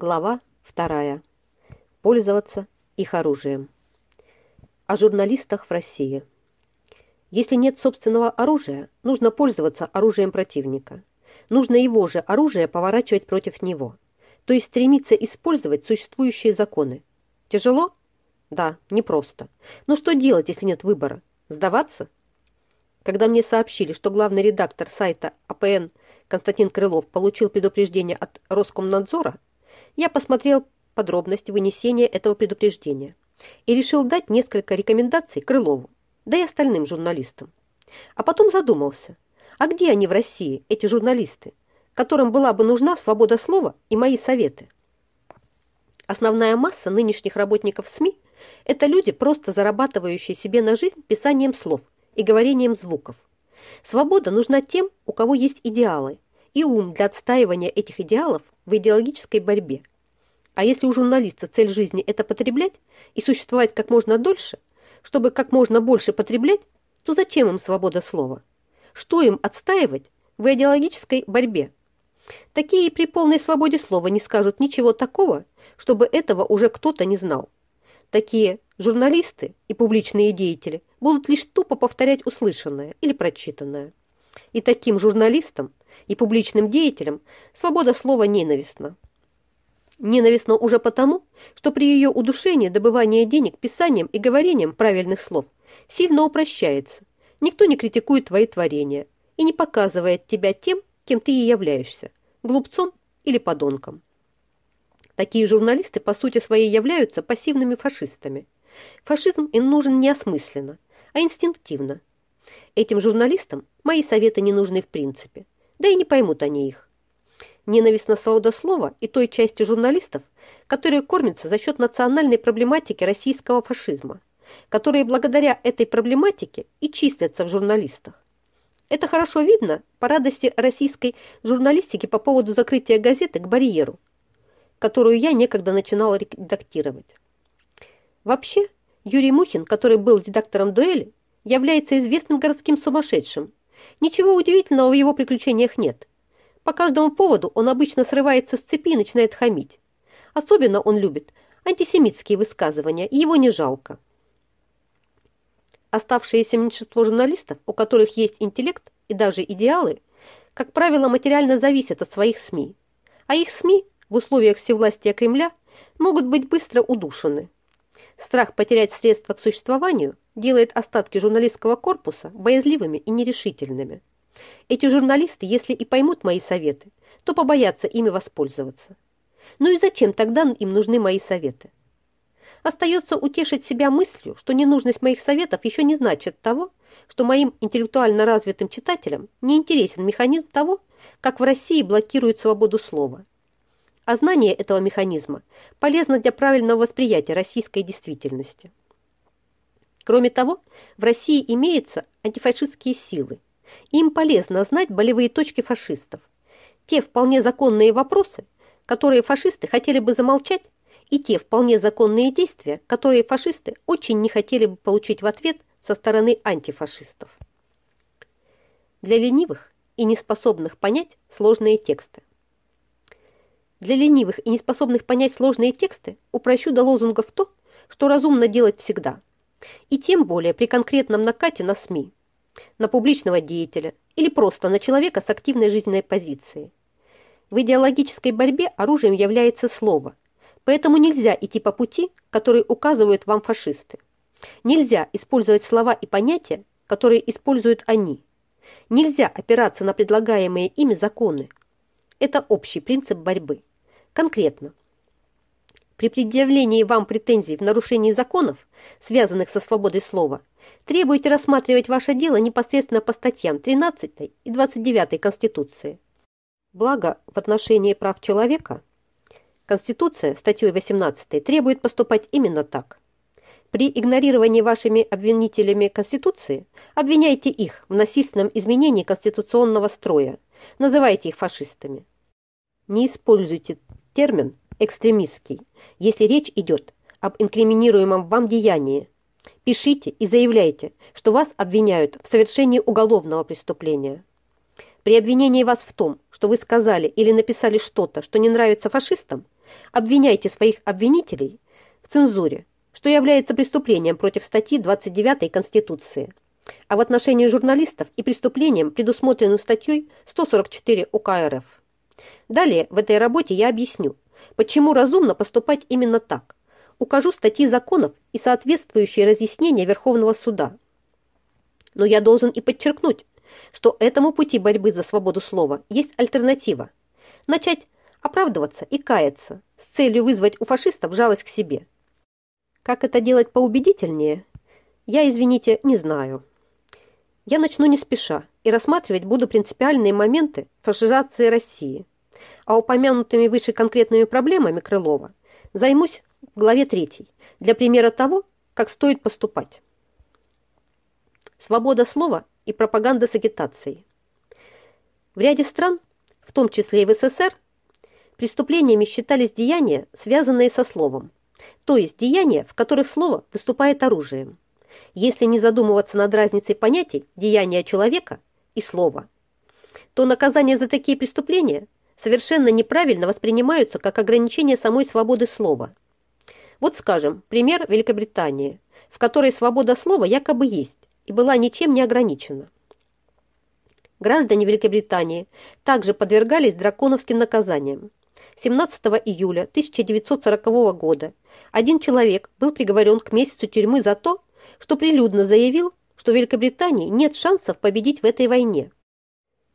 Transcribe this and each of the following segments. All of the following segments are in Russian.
Глава вторая. Пользоваться их оружием. О журналистах в России. Если нет собственного оружия, нужно пользоваться оружием противника. Нужно его же оружие поворачивать против него. То есть стремиться использовать существующие законы. Тяжело? Да, непросто. Но что делать, если нет выбора? Сдаваться? Когда мне сообщили, что главный редактор сайта АПН Константин Крылов получил предупреждение от Роскомнадзора, я посмотрел подробности вынесения этого предупреждения и решил дать несколько рекомендаций Крылову, да и остальным журналистам. А потом задумался, а где они в России, эти журналисты, которым была бы нужна свобода слова и мои советы? Основная масса нынешних работников СМИ – это люди, просто зарабатывающие себе на жизнь писанием слов – и говорением звуков. Свобода нужна тем, у кого есть идеалы, и ум для отстаивания этих идеалов в идеологической борьбе. А если у журналиста цель жизни – это потреблять и существовать как можно дольше, чтобы как можно больше потреблять, то зачем им свобода слова? Что им отстаивать в идеологической борьбе? Такие при полной свободе слова не скажут ничего такого, чтобы этого уже кто-то не знал. Такие журналисты и публичные деятели будут лишь тупо повторять услышанное или прочитанное. И таким журналистам и публичным деятелям свобода слова ненавистна. Ненавистна уже потому, что при ее удушении добывание денег писанием и говорением правильных слов сильно упрощается. Никто не критикует твои творения и не показывает тебя тем, кем ты и являешься – глупцом или подонком. Такие журналисты по сути своей являются пассивными фашистами. Фашизм им нужен неосмысленно, а инстинктивно. Этим журналистам мои советы не нужны в принципе, да и не поймут они их. Ненависть на свободу слова и той части журналистов, которые кормятся за счет национальной проблематики российского фашизма, которые благодаря этой проблематике и числятся в журналистах. Это хорошо видно по радости российской журналистики по поводу закрытия газеты к барьеру, которую я некогда начинала редактировать. Вообще, Юрий Мухин, который был редактором «Дуэли», является известным городским сумасшедшим. Ничего удивительного в его приключениях нет. По каждому поводу он обычно срывается с цепи и начинает хамить. Особенно он любит антисемитские высказывания, и его не жалко. Оставшиеся меньшинство журналистов, у которых есть интеллект и даже идеалы, как правило, материально зависят от своих СМИ. А их СМИ в условиях всевластия Кремля могут быть быстро удушены. Страх потерять средства к существованию делает остатки журналистского корпуса боязливыми и нерешительными. Эти журналисты, если и поймут мои советы, то побоятся ими воспользоваться. Ну и зачем тогда им нужны мои советы? Остается утешить себя мыслью, что ненужность моих советов еще не значит того, что моим интеллектуально развитым читателям не интересен механизм того, как в России блокируют свободу слова – а знание этого механизма полезно для правильного восприятия российской действительности. Кроме того, в России имеются антифашистские силы. Им полезно знать болевые точки фашистов, те вполне законные вопросы, которые фашисты хотели бы замолчать, и те вполне законные действия, которые фашисты очень не хотели бы получить в ответ со стороны антифашистов. Для ленивых и неспособных понять сложные тексты. Для ленивых и неспособных понять сложные тексты упрощу до лозунгов то, что разумно делать всегда. И тем более при конкретном накате на СМИ, на публичного деятеля или просто на человека с активной жизненной позицией. В идеологической борьбе оружием является слово, поэтому нельзя идти по пути, который указывают вам фашисты. Нельзя использовать слова и понятия, которые используют они. Нельзя опираться на предлагаемые ими законы. Это общий принцип борьбы. Конкретно, при предъявлении вам претензий в нарушении законов, связанных со свободой слова, требуете рассматривать ваше дело непосредственно по статьям 13 и 29 Конституции. Благо, в отношении прав человека Конституция статьей 18 требует поступать именно так. При игнорировании вашими обвинителями Конституции обвиняйте их в насильственном изменении конституционного строя, называйте их фашистами. Не используйте термин «экстремистский», если речь идет об инкриминируемом вам деянии. Пишите и заявляйте, что вас обвиняют в совершении уголовного преступления. При обвинении вас в том, что вы сказали или написали что-то, что не нравится фашистам, обвиняйте своих обвинителей в цензуре, что является преступлением против статьи 29 Конституции, а в отношении журналистов и преступлением, предусмотренным статьей 144 УК РФ. Далее в этой работе я объясню, почему разумно поступать именно так. Укажу статьи законов и соответствующие разъяснения Верховного суда. Но я должен и подчеркнуть, что этому пути борьбы за свободу слова есть альтернатива. Начать оправдываться и каяться с целью вызвать у фашистов жалость к себе. Как это делать поубедительнее, я, извините, не знаю. Я начну не спеша и рассматривать буду принципиальные моменты фашизации России, а упомянутыми выше конкретными проблемами Крылова займусь в главе 3 для примера того, как стоит поступать. Свобода слова и пропаганда с агитацией. В ряде стран, в том числе и в СССР, преступлениями считались деяния, связанные со словом, то есть деяния, в которых слово выступает оружием, если не задумываться над разницей понятий деяния человека и слова, то наказания за такие преступления совершенно неправильно воспринимаются как ограничение самой свободы слова. Вот, скажем, пример Великобритании, в которой свобода слова якобы есть, и была ничем не ограничена. Граждане Великобритании также подвергались драконовским наказаниям. 17 июля 1940 года один человек был приговорен к месяцу тюрьмы за то, что прилюдно заявил, что Великобритании нет шансов победить в этой войне.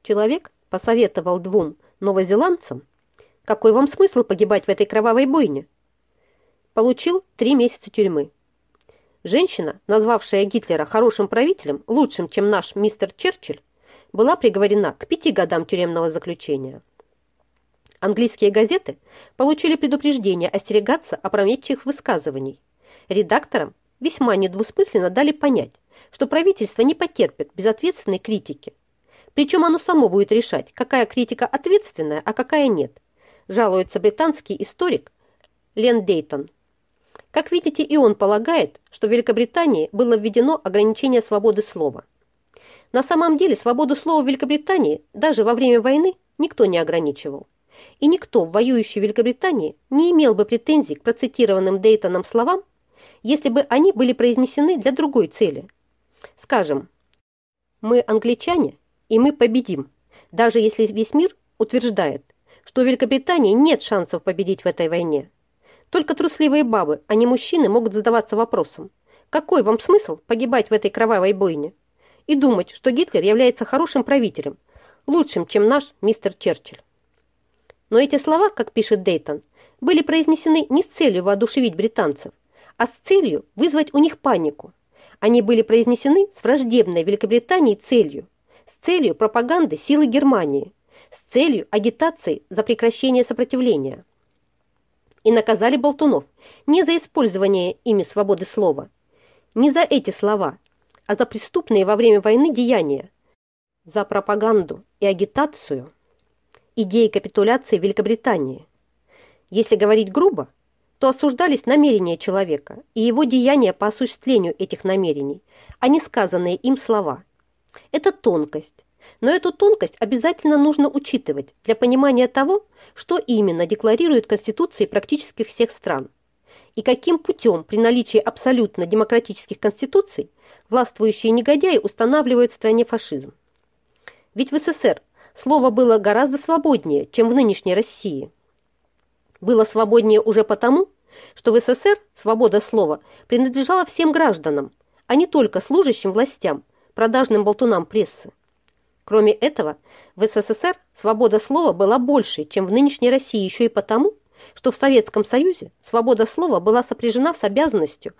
Человек посоветовал двум новозеландцам, какой вам смысл погибать в этой кровавой бойне? Получил три месяца тюрьмы. Женщина, назвавшая Гитлера хорошим правителем, лучшим, чем наш мистер Черчилль, была приговорена к пяти годам тюремного заключения. Английские газеты получили предупреждение остерегаться опрометчивых высказываний. Редакторам весьма недвусмысленно дали понять, что правительство не потерпит безответственной критики. Причем оно само будет решать, какая критика ответственная, а какая нет, жалуется британский историк Лен Дейтон. Как видите, и он полагает, что в Великобритании было введено ограничение свободы слова. На самом деле свободу слова в Великобритании даже во время войны никто не ограничивал. И никто в воюющей Великобритании не имел бы претензий к процитированным Дейтоном словам, если бы они были произнесены для другой цели. Скажем, «Мы англичане, и мы победим», даже если весь мир утверждает, что у Великобритании нет шансов победить в этой войне. Только трусливые бабы, а не мужчины, могут задаваться вопросом, какой вам смысл погибать в этой кровавой бойне? И думать, что Гитлер является хорошим правителем, лучшим, чем наш мистер Черчилль. Но эти слова, как пишет Дейтон, были произнесены не с целью воодушевить британцев, а с целью вызвать у них панику. Они были произнесены с враждебной Великобритании целью, с целью пропаганды силы Германии, с целью агитации за прекращение сопротивления и наказали болтунов не за использование ими свободы слова, не за эти слова, а за преступные во время войны деяния, за пропаганду и агитацию идеи капитуляции Великобритании. Если говорить грубо, то осуждались намерения человека и его деяния по осуществлению этих намерений, а не сказанные им слова. Это тонкость, но эту тонкость обязательно нужно учитывать для понимания того, что именно декларируют конституции практически всех стран и каким путем при наличии абсолютно демократических конституций властвующие негодяи устанавливают в стране фашизм. Ведь в СССР слово было гораздо свободнее, чем в нынешней России. Было свободнее уже потому, что в СССР свобода слова принадлежала всем гражданам, а не только служащим властям, продажным болтунам прессы. Кроме этого, в СССР свобода слова была больше, чем в нынешней России еще и потому, что в Советском Союзе свобода слова была сопряжена с обязанностью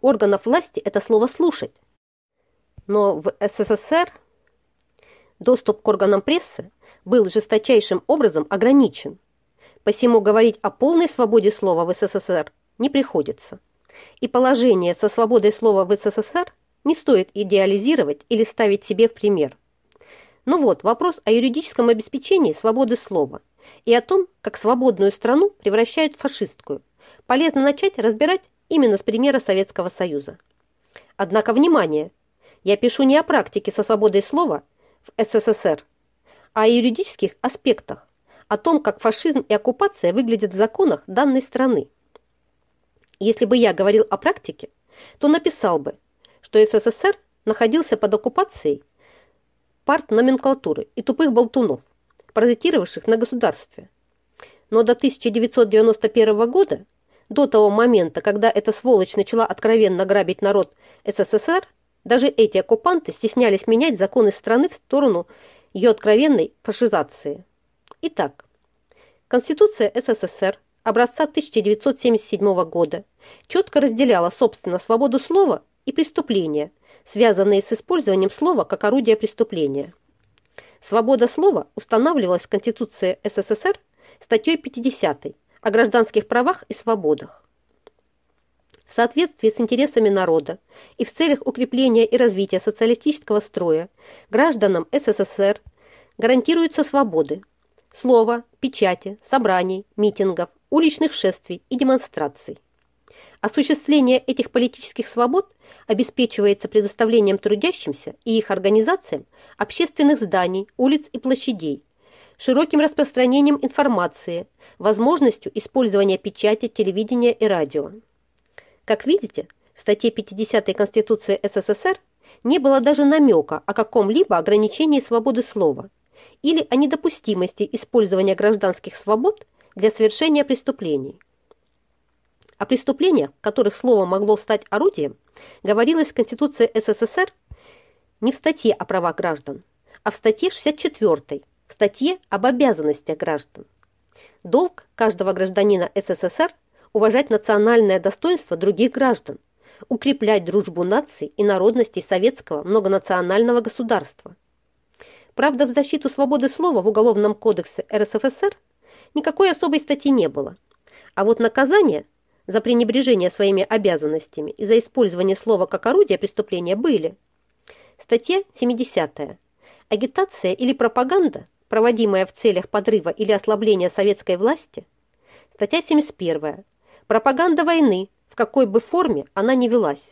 органов власти это слово слушать. Но в СССР доступ к органам прессы был жесточайшим образом ограничен. Посему говорить о полной свободе слова в СССР не приходится. И положение со свободой слова в СССР не стоит идеализировать или ставить себе в пример. Ну вот, вопрос о юридическом обеспечении свободы слова и о том, как свободную страну превращают в фашистскую, полезно начать разбирать именно с примера Советского Союза. Однако, внимание, я пишу не о практике со свободой слова в СССР, а о юридических аспектах, о том, как фашизм и оккупация выглядят в законах данной страны. Если бы я говорил о практике, то написал бы, что СССР находился под оккупацией партноменклатуры и тупых болтунов, паразитировавших на государстве. Но до 1991 года, до того момента, когда эта сволочь начала откровенно грабить народ СССР, даже эти оккупанты стеснялись менять законы страны в сторону ее откровенной фашизации. Итак, Конституция СССР образца 1977 года четко разделяла, собственно, свободу слова и преступления, связанные с использованием слова как орудия преступления. Свобода слова устанавливалась в Конституции СССР статьей 50 о гражданских правах и свободах. В соответствии с интересами народа и в целях укрепления и развития социалистического строя гражданам СССР гарантируются свободы слова, печати, собраний, митингов, уличных шествий и демонстраций. Осуществление этих политических свобод обеспечивается предоставлением трудящимся и их организациям общественных зданий, улиц и площадей, широким распространением информации, возможностью использования печати, телевидения и радио. Как видите, в статье 50 Конституции СССР не было даже намека о каком-либо ограничении свободы слова или о недопустимости использования гражданских свобод для совершения преступлений. О преступлениях, которых слово могло стать орудием, говорилось в Конституции СССР не в статье о правах граждан, а в статье 64, в статье об обязанностях граждан. Долг каждого гражданина СССР уважать национальное достоинство других граждан, укреплять дружбу наций и народностей советского многонационального государства. Правда, в защиту свободы слова в Уголовном кодексе РСФСР никакой особой статьи не было. А вот наказания за пренебрежение своими обязанностями и за использование слова как орудия преступления были. Статья 70. Агитация или пропаганда, проводимая в целях подрыва или ослабления советской власти. Статья 71. Пропаганда войны, в какой бы форме она ни велась.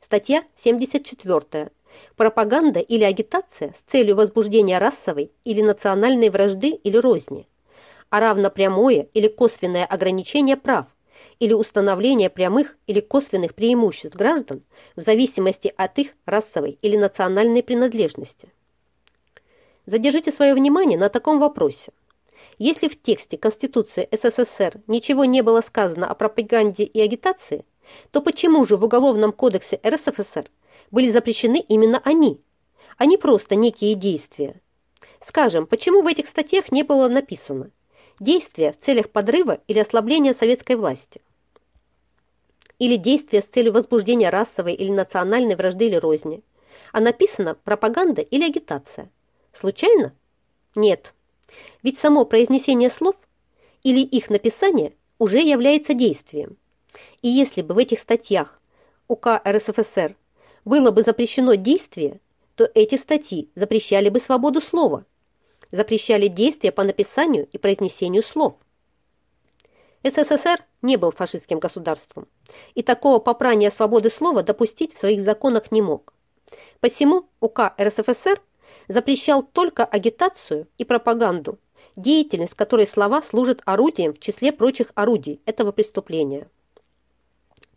Статья 74. Пропаганда или агитация с целью возбуждения расовой или национальной вражды или розни, а равно прямое или косвенное ограничение прав или установление прямых или косвенных преимуществ граждан в зависимости от их расовой или национальной принадлежности. Задержите свое внимание на таком вопросе. Если в тексте Конституции СССР ничего не было сказано о пропаганде и агитации, то почему же в Уголовном кодексе РСФСР были запрещены именно они, а не просто некие действия? Скажем, почему в этих статьях не было написано действия в целях подрыва или ослабления советской власти? Или действия с целью возбуждения расовой или национальной вражды или розни? А написано пропаганда или агитация? Случайно? Нет. Ведь само произнесение слов или их написание уже является действием. И если бы в этих статьях УК РСФСР было бы запрещено действие, то эти статьи запрещали бы свободу слова, запрещали действия по написанию и произнесению слов. СССР не был фашистским государством, и такого попрания свободы слова допустить в своих законах не мог. Посему УК РСФСР запрещал только агитацию и пропаганду деятельность которой слова служат орудием в числе прочих орудий этого преступления.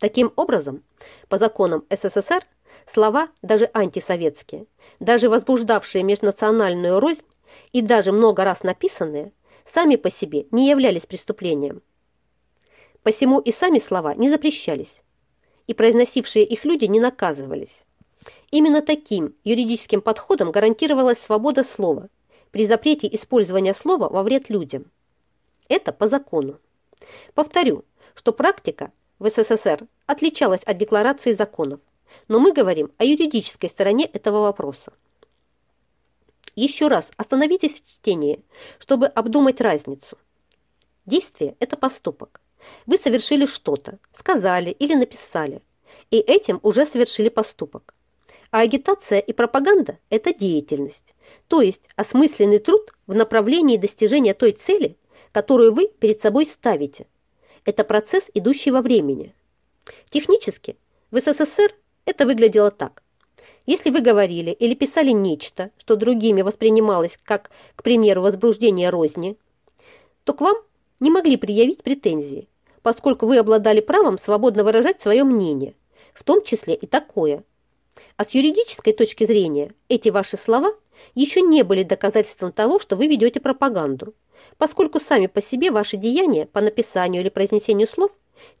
Таким образом, по законам СССР, слова, даже антисоветские, даже возбуждавшие межнациональную рознь и даже много раз написанные, сами по себе не являлись преступлением. Посему и сами слова не запрещались, и произносившие их люди не наказывались. Именно таким юридическим подходом гарантировалась свобода слова – при запрете использования слова во вред людям. Это по закону. Повторю, что практика в СССР отличалась от декларации законов, но мы говорим о юридической стороне этого вопроса. Еще раз остановитесь в чтении, чтобы обдумать разницу. Действие – это поступок. Вы совершили что-то, сказали или написали, и этим уже совершили поступок. А агитация и пропаганда – это деятельность, то есть осмысленный труд в направлении достижения той цели, которую вы перед собой ставите. Это процесс, идущий во времени. Технически в СССР это выглядело так. Если вы говорили или писали нечто, что другими воспринималось как, к примеру, возбуждение розни, то к вам не могли предъявить претензии, поскольку вы обладали правом свободно выражать свое мнение, в том числе и такое. А с юридической точки зрения эти ваши слова еще не были доказательством того, что вы ведете пропаганду, поскольку сами по себе ваши деяния по написанию или произнесению слов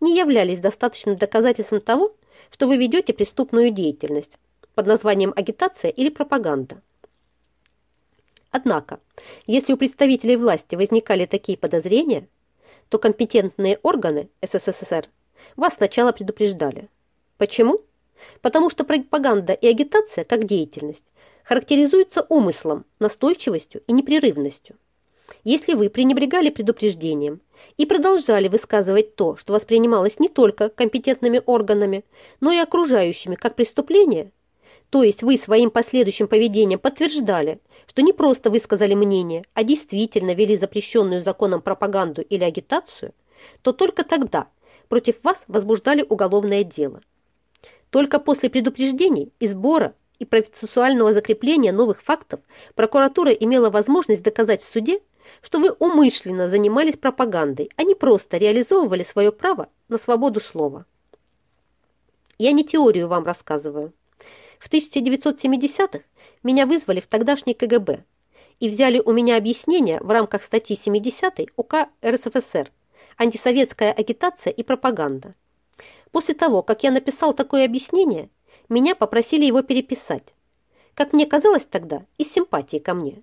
не являлись достаточным доказательством того, что вы ведете преступную деятельность под названием агитация или пропаганда. Однако, если у представителей власти возникали такие подозрения, то компетентные органы СССР вас сначала предупреждали. Почему? Потому что пропаганда и агитация как деятельность характеризуются умыслом, настойчивостью и непрерывностью. Если вы пренебрегали предупреждением и продолжали высказывать то, что воспринималось не только компетентными органами, но и окружающими как преступление, то есть вы своим последующим поведением подтверждали, что не просто высказали мнение, а действительно вели запрещенную законом пропаганду или агитацию, то только тогда против вас возбуждали уголовное дело. Только после предупреждений и сбора и процессуального закрепления новых фактов прокуратура имела возможность доказать в суде, что вы умышленно занимались пропагандой, а не просто реализовывали свое право на свободу слова. Я не теорию вам рассказываю. В 1970-х меня вызвали в тогдашний КГБ и взяли у меня объяснение в рамках статьи 70 УК РСФСР «Антисоветская агитация и пропаганда». После того, как я написал такое объяснение, меня попросили его переписать. Как мне казалось тогда, из симпатии ко мне.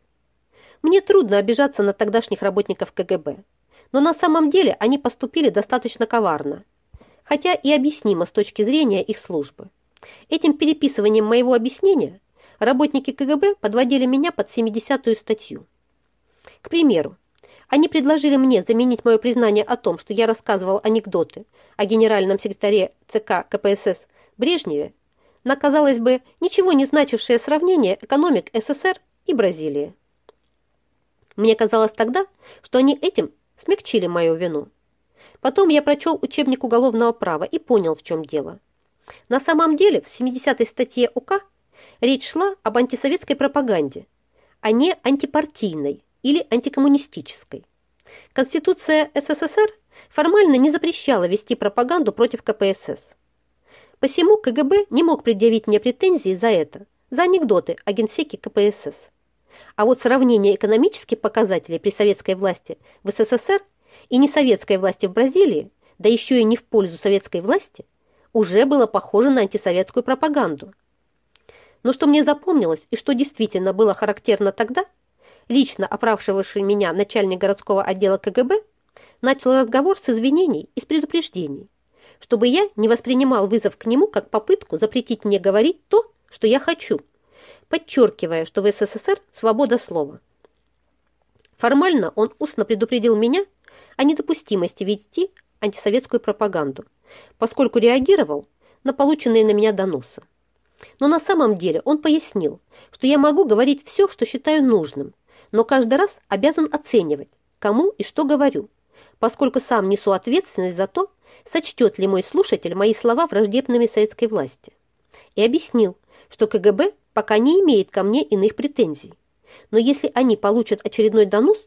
Мне трудно обижаться на тогдашних работников КГБ, но на самом деле они поступили достаточно коварно, хотя и объяснимо с точки зрения их службы. Этим переписыванием моего объяснения работники КГБ подводили меня под 70-ю статью. К примеру, они предложили мне заменить мое признание о том, что я рассказывал анекдоты о генеральном секретаре ЦК КПСС Брежневе, на, казалось бы, ничего не значившее сравнение экономик СССР и Бразилии. Мне казалось тогда, что они этим смягчили мою вину. Потом я прочел учебник уголовного права и понял, в чем дело. На самом деле, в 70-й статье УК речь шла об антисоветской пропаганде, а не антипартийной или антикоммунистической. Конституция СССР формально не запрещала вести пропаганду против КПСС. Посему КГБ не мог предъявить мне претензии за это, за анекдоты о генсеке КПСС. А вот сравнение экономических показателей при советской власти в СССР и несоветской власти в Бразилии, да еще и не в пользу советской власти, уже было похоже на антисоветскую пропаганду. Но что мне запомнилось и что действительно было характерно тогда, лично оправшивавший меня начальник городского отдела КГБ, начал разговор с извинений и с предупреждений, чтобы я не воспринимал вызов к нему как попытку запретить мне говорить то, что я хочу, подчеркивая, что в СССР свобода слова. Формально он устно предупредил меня о недопустимости вести антисоветскую пропаганду, поскольку реагировал на полученные на меня доносы. Но на самом деле он пояснил, что я могу говорить все, что считаю нужным, но каждый раз обязан оценивать, кому и что говорю, поскольку сам несу ответственность за то, сочтет ли мой слушатель мои слова враждебными советской власти. И объяснил, что КГБ пока не имеет ко мне иных претензий. Но если они получат очередной донос,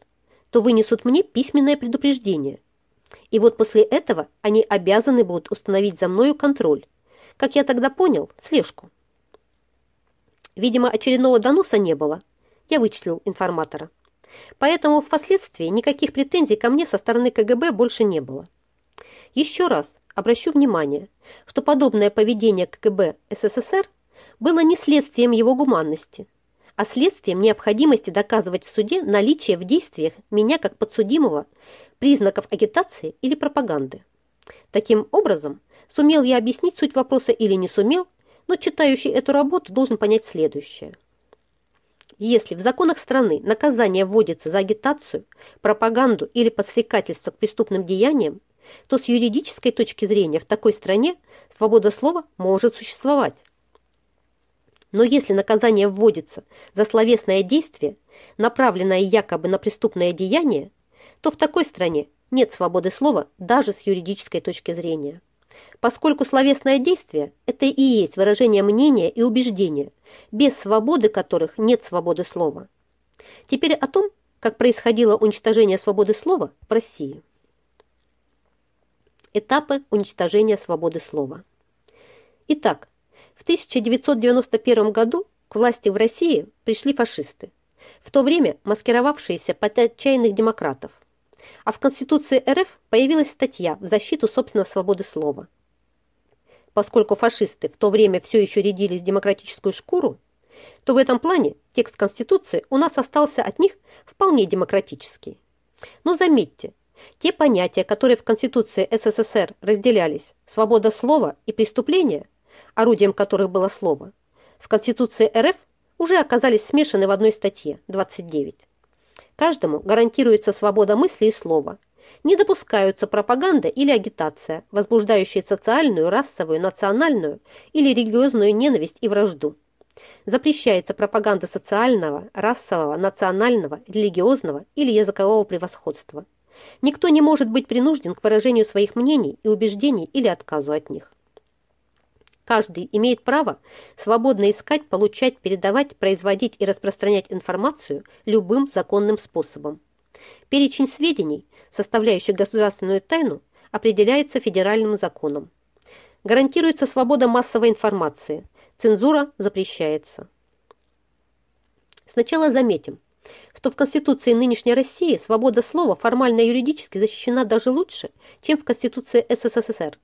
то вынесут мне письменное предупреждение – и вот после этого они обязаны будут установить за мною контроль. Как я тогда понял, слежку. Видимо, очередного доноса не было. Я вычислил информатора. Поэтому впоследствии никаких претензий ко мне со стороны КГБ больше не было. Еще раз обращу внимание, что подобное поведение КГБ СССР было не следствием его гуманности, а следствием необходимости доказывать в суде наличие в действиях меня как подсудимого признаков агитации или пропаганды. Таким образом, сумел я объяснить суть вопроса или не сумел, но читающий эту работу должен понять следующее. Если в законах страны наказание вводится за агитацию, пропаганду или подстрекательство к преступным деяниям, то с юридической точки зрения в такой стране свобода слова может существовать. Но если наказание вводится за словесное действие, направленное якобы на преступное деяние, то в такой стране нет свободы слова даже с юридической точки зрения. поскольку словесное действие – это и есть выражение мнения и убеждения, без свободы которых нет свободы слова. Теперь о том, как происходило уничтожение свободы слова в России. Этапы уничтожения свободы слова. Итак, в 1991 году к власти в России пришли фашисты, в то время маскировавшиеся под отчаянных демократов. А в Конституции РФ появилась статья в защиту собственной свободы слова. Поскольку фашисты в то время все еще рядились демократическую шкуру, то в этом плане текст Конституции у нас остался от них вполне демократический. Но заметьте, те понятия, которые в Конституции СССР разделялись, свобода слова и преступления, орудием которых было слово, в Конституции РФ уже оказались смешаны в одной статье, 29. Каждому гарантируется свобода мысли и слова. Не допускаются пропаганда или агитация, возбуждающие социальную, расовую, национальную или религиозную ненависть и вражду. Запрещается пропаганда социального, расового, национального, религиозного или языкового превосходства. Никто не может быть принужден к выражению своих мнений и убеждений или отказу от них. Каждый имеет право свободно искать, получать, передавать, производить и распространять информацию любым законным способом. Перечень сведений, составляющих государственную тайну, определяется федеральным законом. Гарантируется свобода массовой информации, цензура запрещается. Сначала заметим, что в Конституции нынешней России свобода слова формально и юридически защищена даже лучше, чем в Конституции СССР.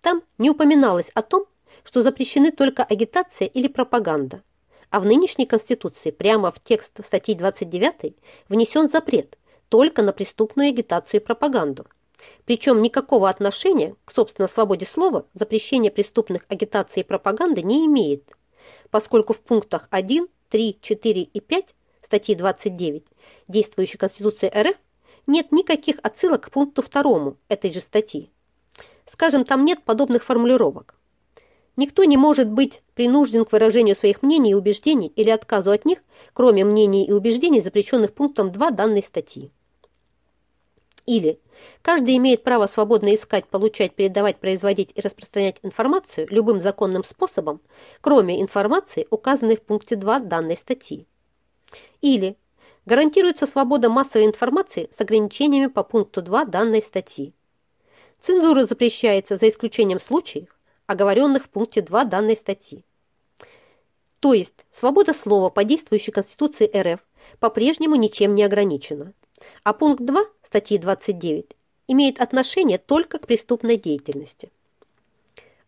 Там не упоминалось о том, что запрещены только агитация или пропаганда, а в нынешней Конституции прямо в текст статьи 29 внесен запрет только на преступную агитацию и пропаганду. Причем никакого отношения к, собственно, свободе слова запрещение преступных агитаций и пропаганды не имеет, поскольку в пунктах 1, 3, 4 и 5 статьи 29 действующей Конституции РФ нет никаких отсылок к пункту 2 этой же статьи. Скажем, там нет подобных формулировок. Никто не может быть принужден к выражению своих мнений и убеждений или отказу от них, кроме мнений и убеждений, запрещенных пунктом 2 данной статьи. Или каждый имеет право свободно искать, получать, передавать, производить и распространять информацию любым законным способом, кроме информации, указанной в пункте 2 данной статьи. Или гарантируется свобода массовой информации с ограничениями по пункту 2 данной статьи. Цензура запрещается за исключением случаев, оговоренных в пункте 2 данной статьи. То есть свобода слова по действующей Конституции РФ по-прежнему ничем не ограничена, а пункт 2 статьи 29 имеет отношение только к преступной деятельности.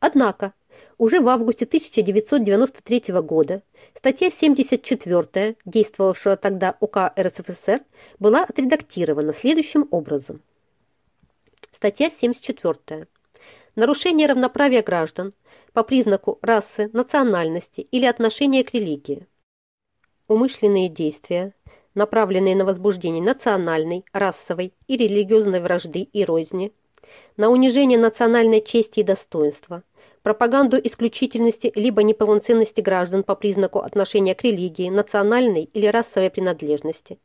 Однако, уже в августе 1993 года статья 74, действовавшего тогда УК РСФСР, была отредактирована следующим образом. Статья 74 нарушение равноправия граждан по признаку расы, национальности или отношения к религии, умышленные действия, направленные на возбуждение национальной, расовой и религиозной вражды и розни, на унижение национальной чести и достоинства, пропаганду исключительности либо неполноценности граждан по признаку отношения к религии, национальной или расовой принадлежности,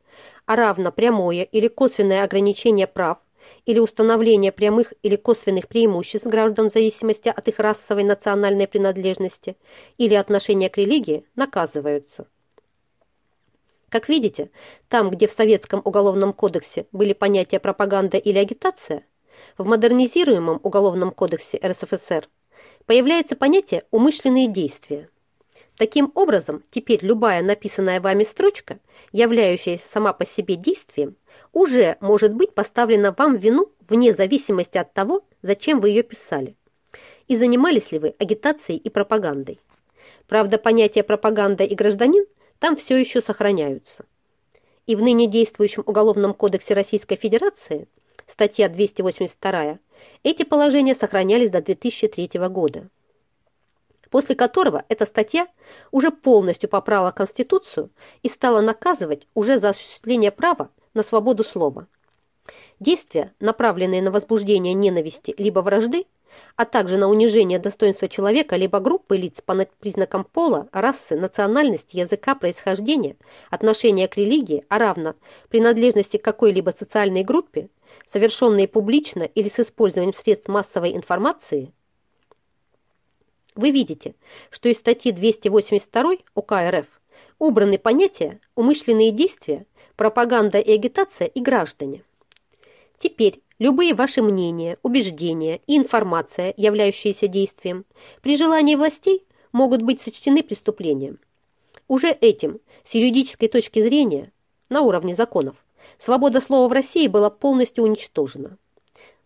а равно прямое или косвенное ограничение прав, или установление прямых или косвенных преимуществ граждан в зависимости от их расовой национальной принадлежности или отношения к религии наказываются. Как видите, там, где в Советском уголовном кодексе были понятия пропаганда или агитация, в модернизируемом уголовном кодексе РСФСР появляется понятие «умышленные действия». Таким образом, теперь любая написанная вами строчка, являющаяся сама по себе действием, уже может быть поставлена вам в вину вне зависимости от того, зачем вы ее писали. И занимались ли вы агитацией и пропагандой. Правда, понятия пропаганда и гражданин там все еще сохраняются. И в ныне действующем Уголовном кодексе Российской Федерации, статья 282, эти положения сохранялись до 2003 года, после которого эта статья уже полностью поправила Конституцию и стала наказывать уже за осуществление права на свободу слова. Действия, направленные на возбуждение ненависти либо вражды, а также на унижение достоинства человека либо группы лиц по признакам пола, расы, национальности, языка, происхождения, отношения к религии, а равно принадлежности к какой-либо социальной группе, совершенные публично или с использованием средств массовой информации, вы видите, что из статьи 282 УК РФ убраны понятия «умышленные действия», «пропаганда и агитация» и «граждане». Теперь любые ваши мнения, убеждения и информация, являющиеся действием, при желании властей могут быть сочтены преступлением. Уже этим, с юридической точки зрения, на уровне законов, свобода слова в России была полностью уничтожена.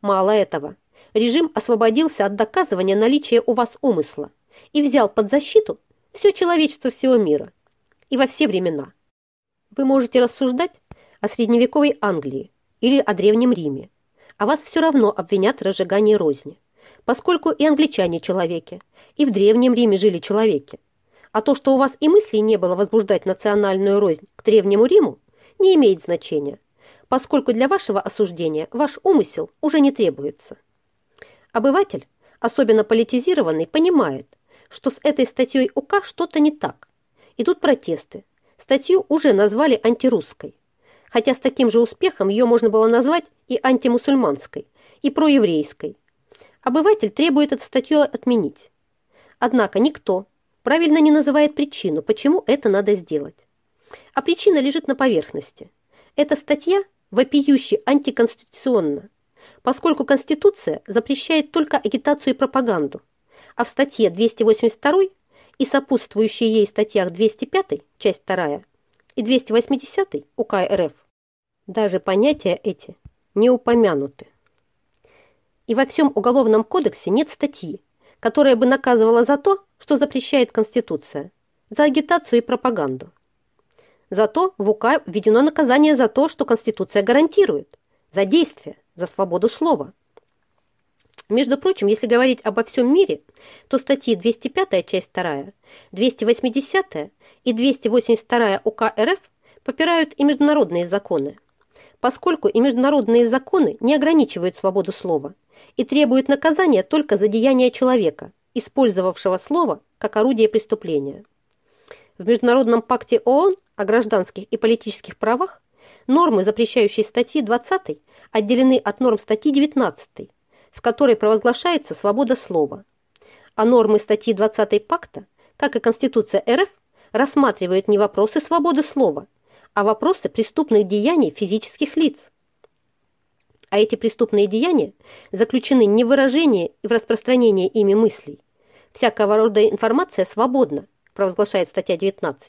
Мало этого, режим освободился от доказывания наличия у вас умысла и взял под защиту все человечество всего мира и во все времена. Вы можете рассуждать о средневековой Англии или о Древнем Риме, а вас все равно обвинят в разжигании розни, поскольку и англичане человеки, и в Древнем Риме жили человеки. А то, что у вас и мыслей не было возбуждать национальную рознь к Древнему Риму, не имеет значения, поскольку для вашего осуждения ваш умысел уже не требуется. Обыватель, особенно политизированный, понимает, что с этой статьей УК что-то не так. Идут протесты. Статью уже назвали антирусской. Хотя с таким же успехом ее можно было назвать и антимусульманской, и проеврейской. Обыватель требует эту статью отменить. Однако никто правильно не называет причину, почему это надо сделать. А причина лежит на поверхности. Эта статья вопиюще антиконституционна, поскольку Конституция запрещает только агитацию и пропаганду, а в статье 282 и сопутствующей ей статьях 205, часть 2, и 280 УК РФ даже понятия эти не упомянуты. И во всем Уголовном кодексе нет статьи, которая бы наказывала за то, что запрещает Конституция, за агитацию и пропаганду. Зато в УК введено наказание за то, что Конституция гарантирует, за действие, за свободу слова. Между прочим, если говорить обо всем мире, то статьи 205 часть 2, 280 и 282 УК РФ попирают и международные законы, поскольку и международные законы не ограничивают свободу слова и требуют наказания только за деяние человека, использовавшего слово как орудие преступления. В Международном пакте ООН о гражданских и политических правах нормы, запрещающие статьи 20, отделены от норм статьи 19, в которой провозглашается свобода слова. А нормы статьи 20 пакта, как и Конституция РФ, рассматривают не вопросы свободы слова, а вопросы преступных деяний физических лиц. А эти преступные деяния заключены не в выражении и в распространении ими мыслей. Всякого рода информация свободна, провозглашает статья 19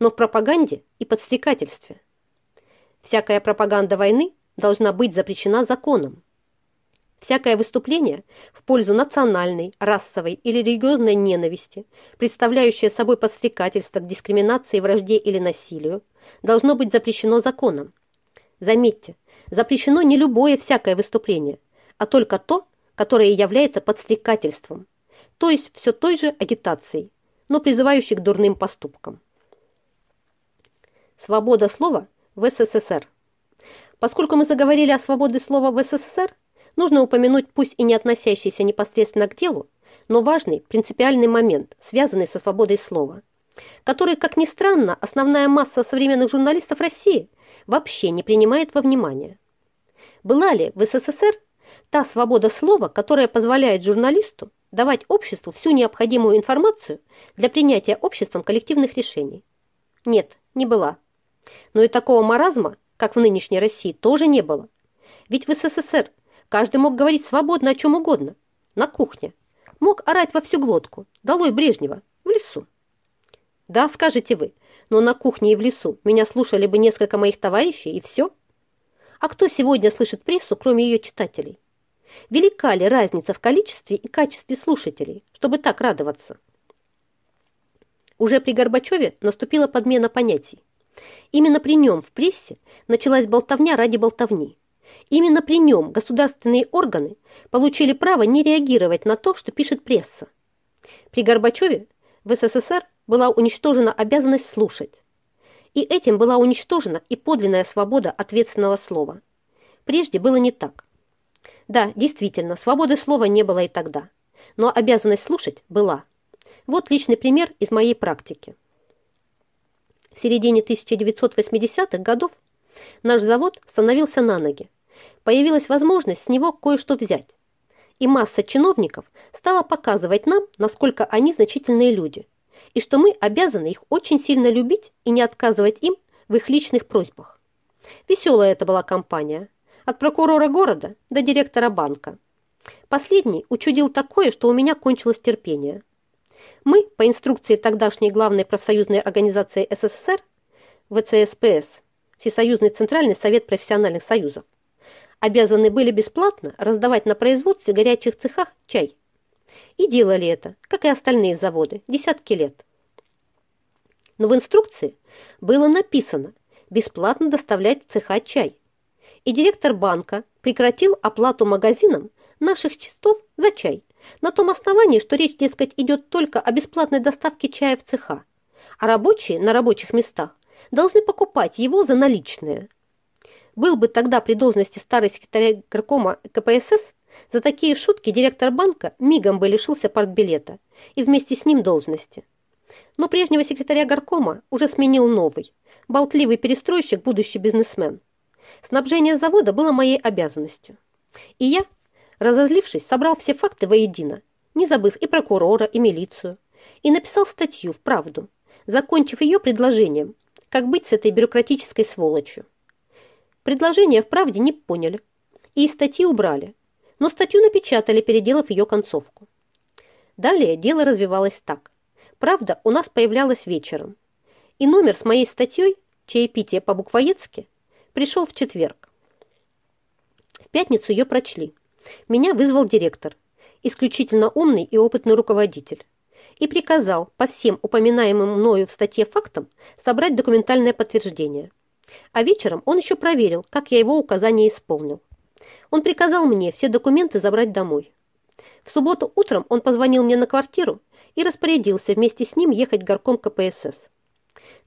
но в пропаганде и подстрекательстве. Всякая пропаганда войны должна быть запрещена законом. Всякое выступление в пользу национальной, расовой или религиозной ненависти, представляющее собой подстрекательство к дискриминации, вражде или насилию, должно быть запрещено законом. Заметьте, запрещено не любое всякое выступление, а только то, которое является подстрекательством, то есть все той же агитацией, но призывающей к дурным поступкам. Свобода слова в СССР. Поскольку мы заговорили о свободе слова в СССР, нужно упомянуть пусть и не относящийся непосредственно к делу, но важный принципиальный момент, связанный со свободой слова, который, как ни странно, основная масса современных журналистов России вообще не принимает во внимание. Была ли в СССР та свобода слова, которая позволяет журналисту давать обществу всю необходимую информацию для принятия обществом коллективных решений? Нет, не была. Но и такого маразма, как в нынешней России, тоже не было. Ведь в СССР каждый мог говорить свободно о чем угодно. На кухне. Мог орать во всю глотку. Долой Брежнева. В лесу. Да, скажете вы, но на кухне и в лесу меня слушали бы несколько моих товарищей, и все. А кто сегодня слышит прессу, кроме ее читателей? Велика ли разница в количестве и качестве слушателей, чтобы так радоваться? Уже при Горбачеве наступила подмена понятий. Именно при нем в прессе началась болтовня ради болтовни. Именно при нем государственные органы получили право не реагировать на то, что пишет пресса. При Горбачеве в СССР была уничтожена обязанность слушать. И этим была уничтожена и подлинная свобода ответственного слова. Прежде было не так. Да, действительно, свободы слова не было и тогда. Но обязанность слушать была. Вот личный пример из моей практики. В середине 1980-х годов наш завод становился на ноги. Появилась возможность с него кое-что взять. и масса чиновников стала показывать нам, насколько они значительные люди, и что мы обязаны их очень сильно любить и не отказывать им в их личных просьбах. Веселая это была компания, от прокурора города до директора банка. Последний учудил такое, что у меня кончилось терпение. Мы, по инструкции тогдашней главной профсоюзной организации СССР, ВЦСПС, Всесоюзный Центральный Совет Профессиональных Союзов, обязаны были бесплатно раздавать на производстве горячих цехах чай. И делали это, как и остальные заводы, десятки лет. Но в инструкции было написано бесплатно доставлять в цеха чай. И директор банка прекратил оплату магазинам наших чистов за чай на том основании, что речь, дескать, идет только о бесплатной доставке чая в цеха, а рабочие на рабочих местах должны покупать его за наличные. Был бы тогда при должности старый секретаря горкома КПСС, за такие шутки директор банка мигом бы лишился партбилета и вместе с ним должности. Но прежнего секретаря горкома уже сменил новый, болтливый перестройщик, будущий бизнесмен. Снабжение завода было моей обязанностью. И я, разозлившись, собрал все факты воедино, не забыв и прокурора, и милицию, и написал статью в «Правду», закончив ее предложением, как быть с этой бюрократической сволочью. Предложение в правде не поняли и из статьи убрали, но статью напечатали, переделав ее концовку. Далее дело развивалось так. Правда у нас появлялась вечером, и номер с моей статьей «Чаепитие по-буквоедски» пришел в четверг. В пятницу ее прочли. Меня вызвал директор, исключительно умный и опытный руководитель, и приказал по всем упоминаемым мною в статье фактам собрать документальное подтверждение – а вечером он еще проверил, как я его указания исполнил. Он приказал мне все документы забрать домой. В субботу утром он позвонил мне на квартиру и распорядился вместе с ним ехать горком КПСС.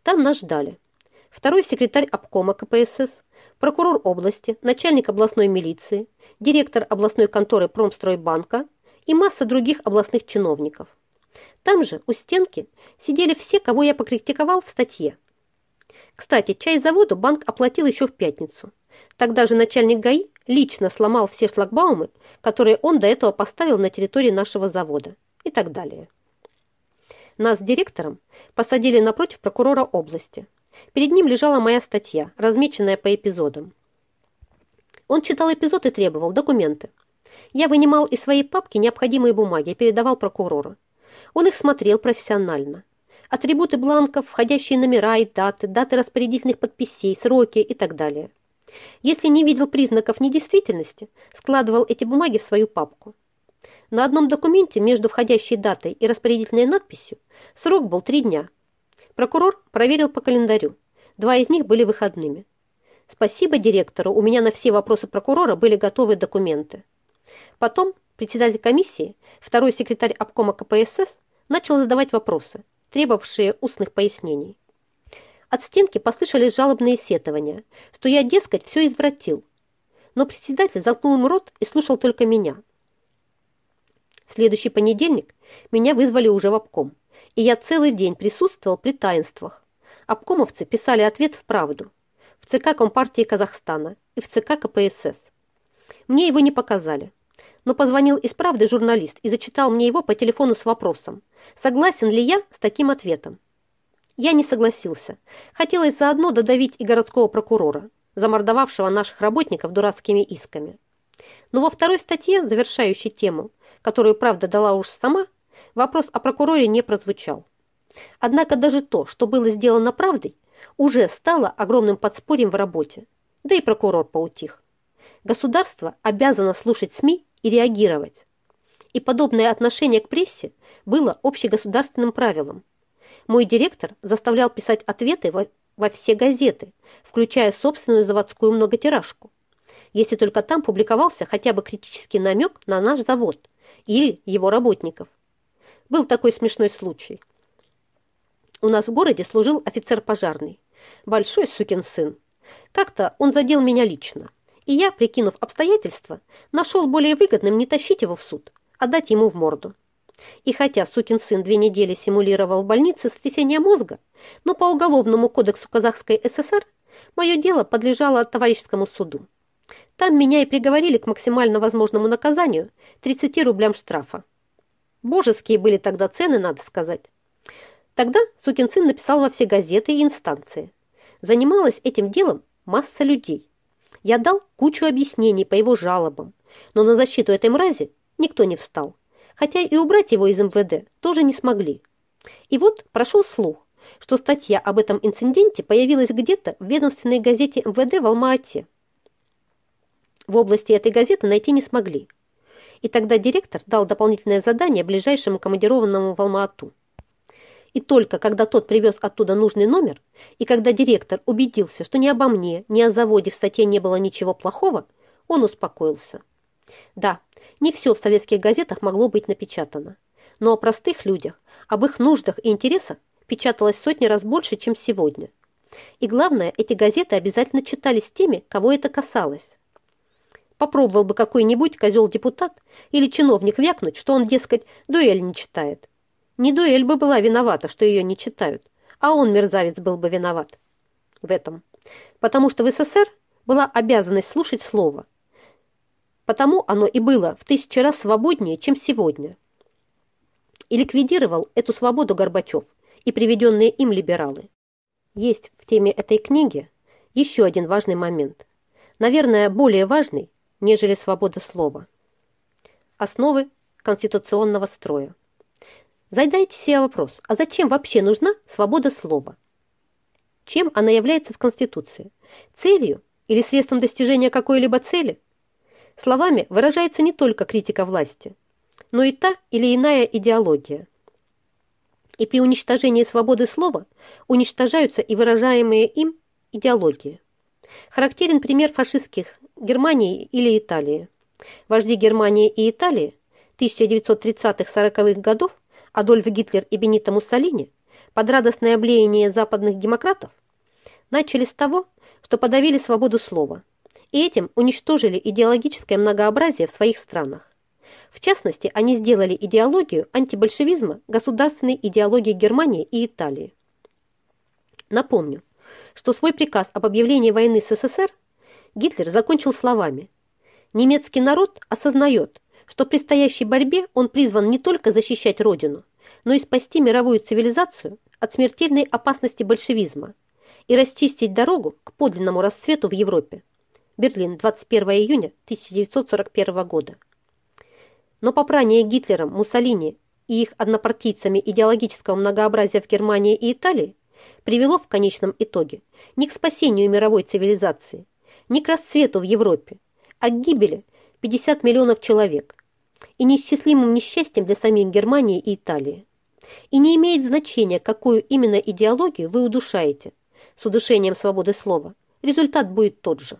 Там нас ждали. Второй секретарь обкома КПСС, прокурор области, начальник областной милиции, директор областной конторы Промстройбанка и масса других областных чиновников. Там же, у стенки, сидели все, кого я покритиковал в статье. Кстати, чай заводу банк оплатил еще в пятницу. Тогда же начальник ГАИ лично сломал все шлагбаумы, которые он до этого поставил на территории нашего завода и так далее. Нас с директором посадили напротив прокурора области. Перед ним лежала моя статья, размеченная по эпизодам. Он читал эпизод и требовал документы. Я вынимал из своей папки необходимые бумаги и передавал прокурору. Он их смотрел профессионально атрибуты бланков, входящие номера и даты, даты распорядительных подписей, сроки и так далее. Если не видел признаков недействительности, складывал эти бумаги в свою папку. На одном документе между входящей датой и распорядительной надписью срок был три дня. Прокурор проверил по календарю. Два из них были выходными. Спасибо директору, у меня на все вопросы прокурора были готовы документы. Потом председатель комиссии, второй секретарь обкома КПСС, начал задавать вопросы – требовавшие устных пояснений. От стенки послышались жалобные сетования, что я, дескать, все извратил. Но председатель замкнул им рот и слушал только меня. В следующий понедельник меня вызвали уже в обком, и я целый день присутствовал при таинствах. Обкомовцы писали ответ в правду в ЦК Компартии Казахстана и в ЦК КПСС. Мне его не показали, но позвонил из «Правды» журналист и зачитал мне его по телефону с вопросом, согласен ли я с таким ответом. Я не согласился. Хотелось заодно додавить и городского прокурора, замордовавшего наших работников дурацкими исками. Но во второй статье, завершающей тему, которую «Правда» дала уж сама, вопрос о прокуроре не прозвучал. Однако даже то, что было сделано правдой, уже стало огромным подспорьем в работе. Да и прокурор поутих. Государство обязано слушать СМИ и реагировать. И подобное отношение к прессе было общегосударственным правилом. Мой директор заставлял писать ответы во, во все газеты, включая собственную заводскую многотиражку, если только там публиковался хотя бы критический намек на наш завод или его работников. Был такой смешной случай. У нас в городе служил офицер пожарный, большой сукин сын. Как-то он задел меня лично и я, прикинув обстоятельства, нашел более выгодным не тащить его в суд, а дать ему в морду. И хотя сукин сын две недели симулировал в больнице сотрясение мозга, но по Уголовному кодексу Казахской ССР мое дело подлежало товарищескому суду. Там меня и приговорили к максимально возможному наказанию 30 рублям штрафа. Божеские были тогда цены, надо сказать. Тогда сукин сын написал во все газеты и инстанции. Занималась этим делом масса людей. Я дал кучу объяснений по его жалобам, но на защиту этой мрази никто не встал, хотя и убрать его из МВД тоже не смогли. И вот прошел слух, что статья об этом инциденте появилась где-то в ведомственной газете МВД в Алма-Ате. В области этой газеты найти не смогли. И тогда директор дал дополнительное задание ближайшему командированному в Алма-Ату. И только когда тот привез оттуда нужный номер, и когда директор убедился, что ни обо мне, ни о заводе в статье не было ничего плохого, он успокоился. Да, не все в советских газетах могло быть напечатано. Но о простых людях, об их нуждах и интересах печаталось сотни раз больше, чем сегодня. И главное, эти газеты обязательно читались теми, кого это касалось. Попробовал бы какой-нибудь козел-депутат или чиновник вякнуть, что он, дескать, дуэль не читает. Не дуэль бы была виновата, что ее не читают, а он, мерзавец, был бы виноват в этом. Потому что в СССР была обязанность слушать слово. Потому оно и было в тысячи раз свободнее, чем сегодня. И ликвидировал эту свободу Горбачев и приведенные им либералы. Есть в теме этой книги еще один важный момент. Наверное, более важный, нежели свобода слова. Основы конституционного строя. Задайте себе вопрос, а зачем вообще нужна свобода слова? Чем она является в Конституции? Целью или средством достижения какой-либо цели? Словами выражается не только критика власти, но и та или иная идеология – и при уничтожении свободы слова уничтожаются и выражаемые им идеологии. Характерен пример фашистских Германии или Италии. Вожди Германии и Италии 1930-40-х годов Адольф Гитлер и Бенито Муссолини под радостное облеяние западных демократов начали с того, что подавили свободу слова и этим уничтожили идеологическое многообразие в своих странах. В частности, они сделали идеологию антибольшевизма государственной идеологией Германии и Италии. Напомню, что свой приказ об объявлении войны с СССР Гитлер закончил словами «Немецкий народ осознает, что в предстоящей борьбе он призван не только защищать Родину, но и спасти мировую цивилизацию от смертельной опасности большевизма и расчистить дорогу к подлинному расцвету в Европе». Берлин, 21 июня 1941 года. Но попрание Гитлером, Муссолини и их однопартийцами идеологического многообразия в Германии и Италии привело в конечном итоге не к спасению мировой цивилизации, не к расцвету в Европе, а к гибели 50 миллионов человек и неисчислимым несчастьем для самих Германии и Италии. И не имеет значения, какую именно идеологию вы удушаете с удушением свободы слова, результат будет тот же.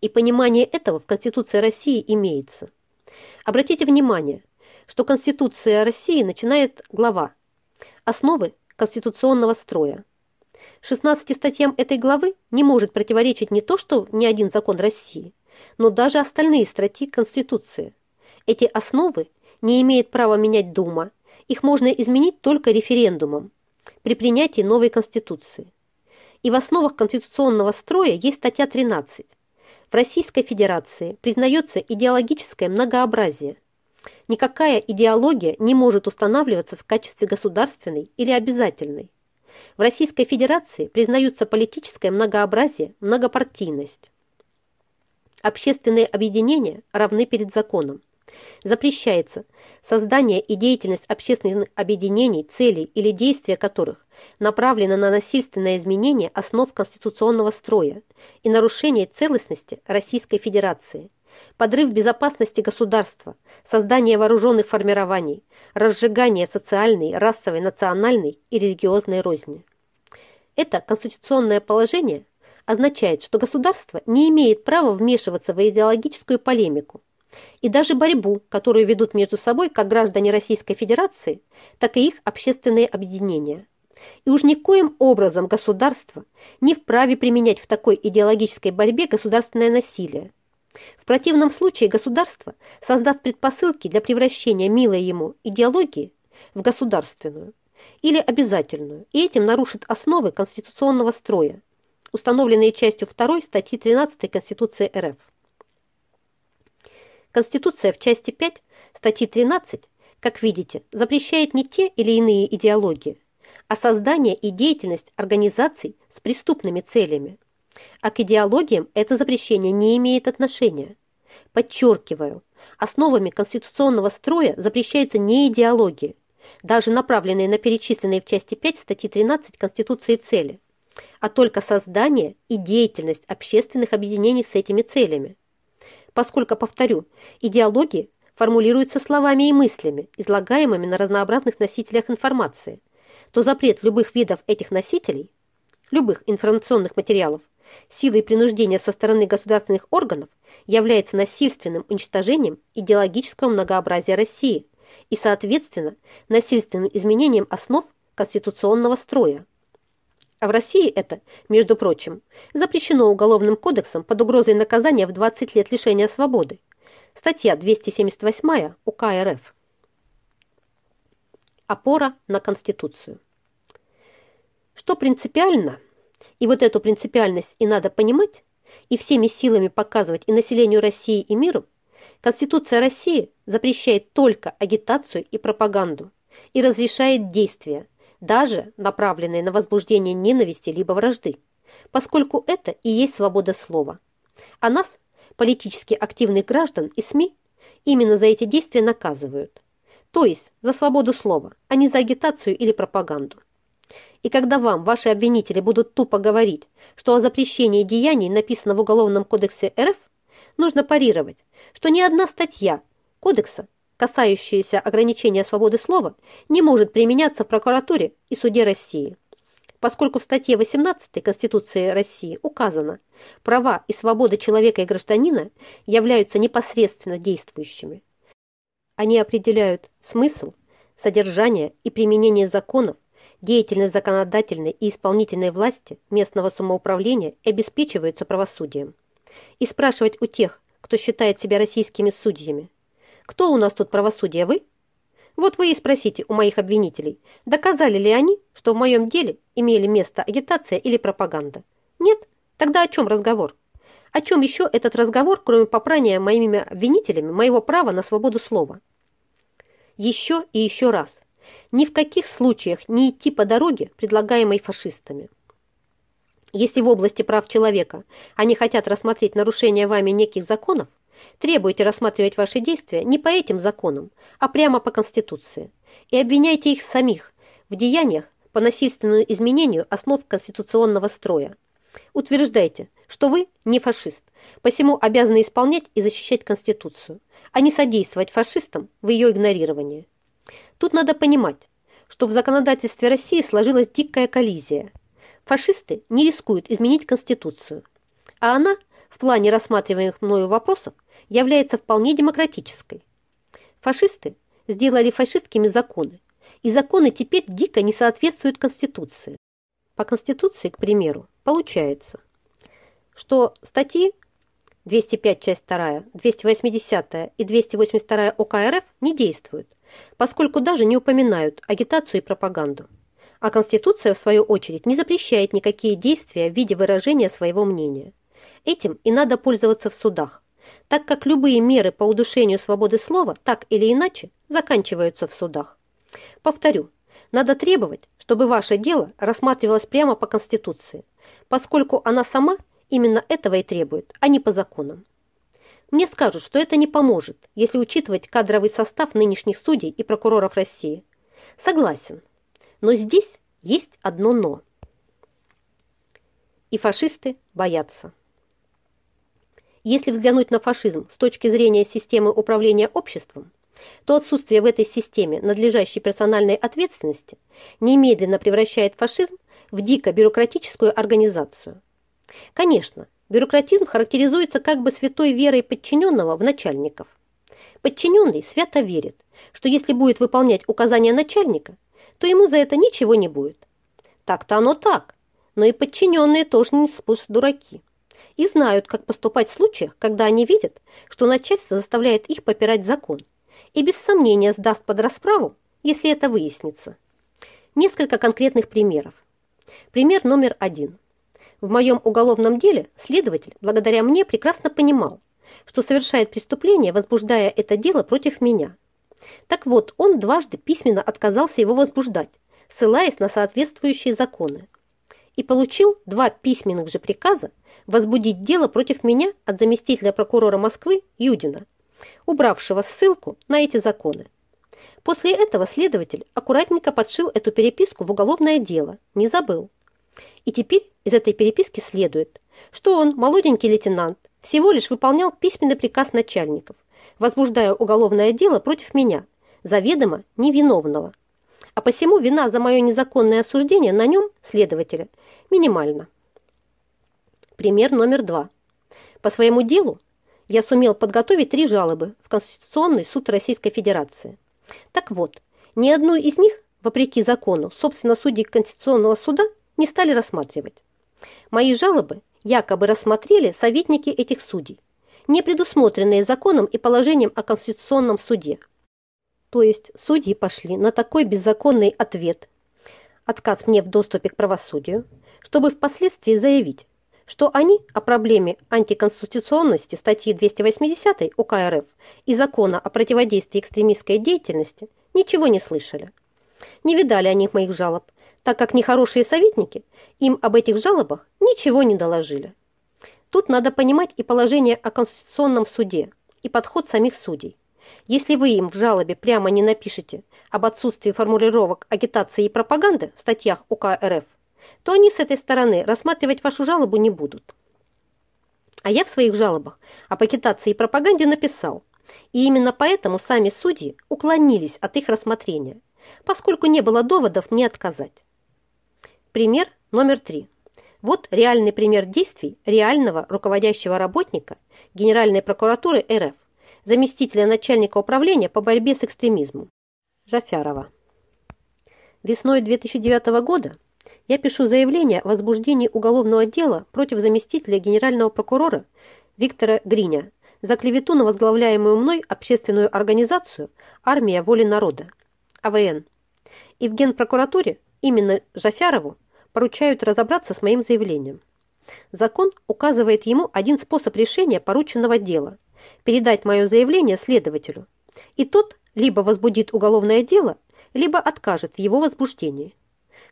И понимание этого в Конституции России имеется – Обратите внимание, что Конституция России начинает глава «Основы конституционного строя». 16 статьям этой главы не может противоречить не то, что ни один закон России, но даже остальные статьи Конституции. Эти основы не имеет права менять Дума, их можно изменить только референдумом при принятии новой Конституции. И в основах конституционного строя есть статья 13, в Российской Федерации признается идеологическое многообразие. Никакая идеология не может устанавливаться в качестве государственной или обязательной. В Российской Федерации признаются политическое многообразие, многопартийность. Общественные объединения равны перед законом. Запрещается создание и деятельность общественных объединений, целей или действия которых направлена на насильственное изменение основ конституционного строя и нарушение целостности Российской Федерации, подрыв безопасности государства, создание вооруженных формирований, разжигание социальной, расовой, национальной и религиозной розни. Это конституционное положение означает, что государство не имеет права вмешиваться в идеологическую полемику и даже борьбу, которую ведут между собой как граждане Российской Федерации, так и их общественные объединения – и уж никоим образом государство не вправе применять в такой идеологической борьбе государственное насилие. В противном случае государство создаст предпосылки для превращения милой ему идеологии в государственную или обязательную, и этим нарушит основы конституционного строя, установленные частью 2 статьи 13 Конституции РФ. Конституция в части 5 статьи 13, как видите, запрещает не те или иные идеологии, а создание и деятельность организаций с преступными целями. А к идеологиям это запрещение не имеет отношения. Подчеркиваю, основами конституционного строя запрещаются не идеологии, даже направленные на перечисленные в части 5 статьи 13 Конституции цели, а только создание и деятельность общественных объединений с этими целями. Поскольку, повторю, идеологии формулируются словами и мыслями, излагаемыми на разнообразных носителях информации, то запрет любых видов этих носителей, любых информационных материалов, силой принуждения со стороны государственных органов является насильственным уничтожением идеологического многообразия России и, соответственно, насильственным изменением основ конституционного строя. А в России это, между прочим, запрещено Уголовным кодексом под угрозой наказания в 20 лет лишения свободы. Статья 278 УК РФ. Опора на Конституцию. Что принципиально, и вот эту принципиальность и надо понимать, и всеми силами показывать и населению России, и миру, Конституция России запрещает только агитацию и пропаганду и разрешает действия, даже направленные на возбуждение ненависти либо вражды, поскольку это и есть свобода слова. А нас, политически активных граждан и СМИ, именно за эти действия наказывают. То есть за свободу слова, а не за агитацию или пропаганду. И когда вам ваши обвинители будут тупо говорить, что о запрещении деяний написано в Уголовном кодексе РФ, нужно парировать, что ни одна статья кодекса касающаяся ограничения свободы слова, не может применяться в прокуратуре и суде России, поскольку в статье 18 Конституции России указано, права и свободы человека и гражданина являются непосредственно действующими. Они определяют смысл, содержание и применение законов, деятельность законодательной и исполнительной власти местного самоуправления обеспечиваются правосудием. И спрашивать у тех, кто считает себя российскими судьями, кто у нас тут правосудие, вы? Вот вы и спросите у моих обвинителей, доказали ли они, что в моем деле имели место агитация или пропаганда. Нет? Тогда о чем разговор? О чем еще этот разговор, кроме попрания моими обвинителями моего права на свободу слова? Еще и еще раз. Ни в каких случаях не идти по дороге, предлагаемой фашистами. Если в области прав человека они хотят рассмотреть нарушение вами неких законов, требуете рассматривать ваши действия не по этим законам, а прямо по Конституции, и обвиняйте их самих в деяниях по насильственному изменению основ конституционного строя. Утверждайте, что вы не фашист, посему обязаны исполнять и защищать Конституцию, а не содействовать фашистам в ее игнорировании. Тут надо понимать, что в законодательстве России сложилась дикая коллизия. Фашисты не рискуют изменить Конституцию, а она в плане рассматриваемых мною вопросов является вполне демократической. Фашисты сделали фашистскими законы, и законы теперь дико не соответствуют Конституции. По Конституции, к примеру, получается, что статьи 205 часть 2, 280 и 282 ОК РФ не действуют, поскольку даже не упоминают агитацию и пропаганду. А Конституция, в свою очередь, не запрещает никакие действия в виде выражения своего мнения. Этим и надо пользоваться в судах, так как любые меры по удушению свободы слова так или иначе заканчиваются в судах. Повторю, надо требовать, чтобы ваше дело рассматривалось прямо по Конституции, поскольку она сама именно этого и требует, а не по законам. Мне скажут, что это не поможет, если учитывать кадровый состав нынешних судей и прокуроров России. Согласен, но здесь есть одно «но». И фашисты боятся. Если взглянуть на фашизм с точки зрения системы управления обществом, то отсутствие в этой системе надлежащей персональной ответственности немедленно превращает фашизм в дико бюрократическую организацию. Конечно, бюрократизм характеризуется как бы святой верой подчиненного в начальников. Подчиненный свято верит, что если будет выполнять указания начальника, то ему за это ничего не будет. Так-то оно так, но и подчиненные тоже не спуск дураки и знают, как поступать в случаях, когда они видят, что начальство заставляет их попирать закон, и без сомнения сдаст под расправу, если это выяснится. Несколько конкретных примеров. Пример номер один. В моем уголовном деле следователь, благодаря мне, прекрасно понимал, что совершает преступление, возбуждая это дело против меня. Так вот, он дважды письменно отказался его возбуждать, ссылаясь на соответствующие законы. И получил два письменных же приказа возбудить дело против меня от заместителя прокурора Москвы Юдина, убравшего ссылку на эти законы. После этого следователь аккуратненько подшил эту переписку в уголовное дело, не забыл. И теперь из этой переписки следует, что он, молоденький лейтенант, всего лишь выполнял письменный приказ начальников, возбуждая уголовное дело против меня, заведомо невиновного. А посему вина за мое незаконное осуждение на нем, следователя, минимальна. Пример номер два. По своему делу я сумел подготовить три жалобы в Конституционный суд Российской Федерации. Так вот, ни одну из них, вопреки закону, собственно, судьи Конституционного суда не стали рассматривать. Мои жалобы якобы рассмотрели советники этих судей, не предусмотренные законом и положением о Конституционном суде. То есть судьи пошли на такой беззаконный ответ, отказ мне в доступе к правосудию, чтобы впоследствии заявить, что они о проблеме антиконституционности статьи 280 УК РФ и закона о противодействии экстремистской деятельности ничего не слышали. Не видали они моих жалоб, так как нехорошие советники им об этих жалобах ничего не доложили. Тут надо понимать и положение о Конституционном суде, и подход самих судей. Если вы им в жалобе прямо не напишете об отсутствии формулировок агитации и пропаганды в статьях УК РФ, то они с этой стороны рассматривать вашу жалобу не будут. А я в своих жалобах об агитации и пропаганде написал, и именно поэтому сами судьи уклонились от их рассмотрения, поскольку не было доводов не отказать. Пример номер три. Вот реальный пример действий реального руководящего работника Генеральной прокуратуры РФ, заместителя начальника управления по борьбе с экстремизмом Жафярова. Весной 2009 года я пишу заявление о возбуждении уголовного дела против заместителя генерального прокурора Виктора Гриня за клевету на возглавляемую мной общественную организацию «Армия воли народа» АВН. И в Генпрокуратуре именно Жафярову поручают разобраться с моим заявлением. Закон указывает ему один способ решения порученного дела – передать мое заявление следователю, и тот либо возбудит уголовное дело, либо откажет в его возбуждении.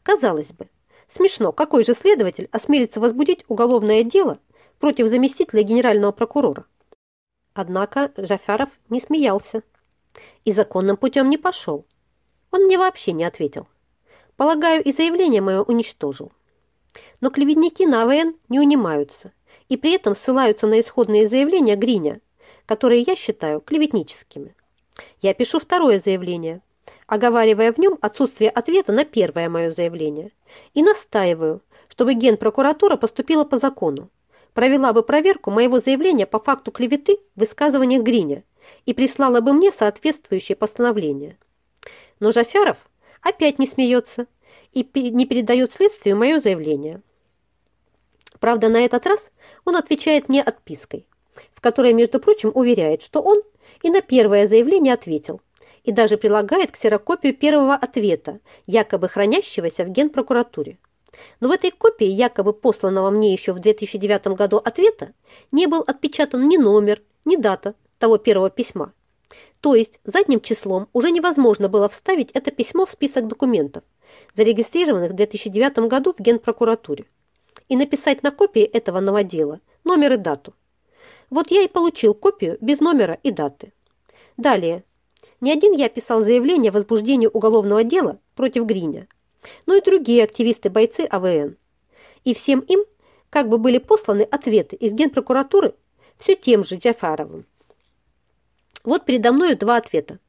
Казалось бы, смешно, какой же следователь осмелится возбудить уголовное дело против заместителя генерального прокурора. Однако Жафяров не смеялся и законным путем не пошел. Он мне вообще не ответил. Полагаю, и заявление мое уничтожил. Но клеветники на АВН не унимаются и при этом ссылаются на исходные заявления Гриня, которые я считаю клеветническими. Я пишу второе заявление, оговаривая в нем отсутствие ответа на первое мое заявление, и настаиваю, чтобы Генпрокуратура поступила по закону, провела бы проверку моего заявления по факту клеветы в высказываниях Гриня и прислала бы мне соответствующее постановление. Но Жафяров опять не смеется и не передает следствию мое заявление. Правда, на этот раз он отвечает мне отпиской, в которой, между прочим, уверяет, что он и на первое заявление ответил, и даже прилагает ксерокопию первого ответа, якобы хранящегося в Генпрокуратуре. Но в этой копии, якобы посланного мне еще в 2009 году ответа, не был отпечатан ни номер, ни дата того первого письма. То есть задним числом уже невозможно было вставить это письмо в список документов, зарегистрированных в 2009 году в Генпрокуратуре, и написать на копии этого новодела номер и дату. Вот я и получил копию без номера и даты. Далее. Не один я писал заявление о возбуждении уголовного дела против Гриня, но и другие активисты-бойцы АВН. И всем им как бы были посланы ответы из Генпрокуратуры все тем же Джафаровым. Вот передо мной два ответа.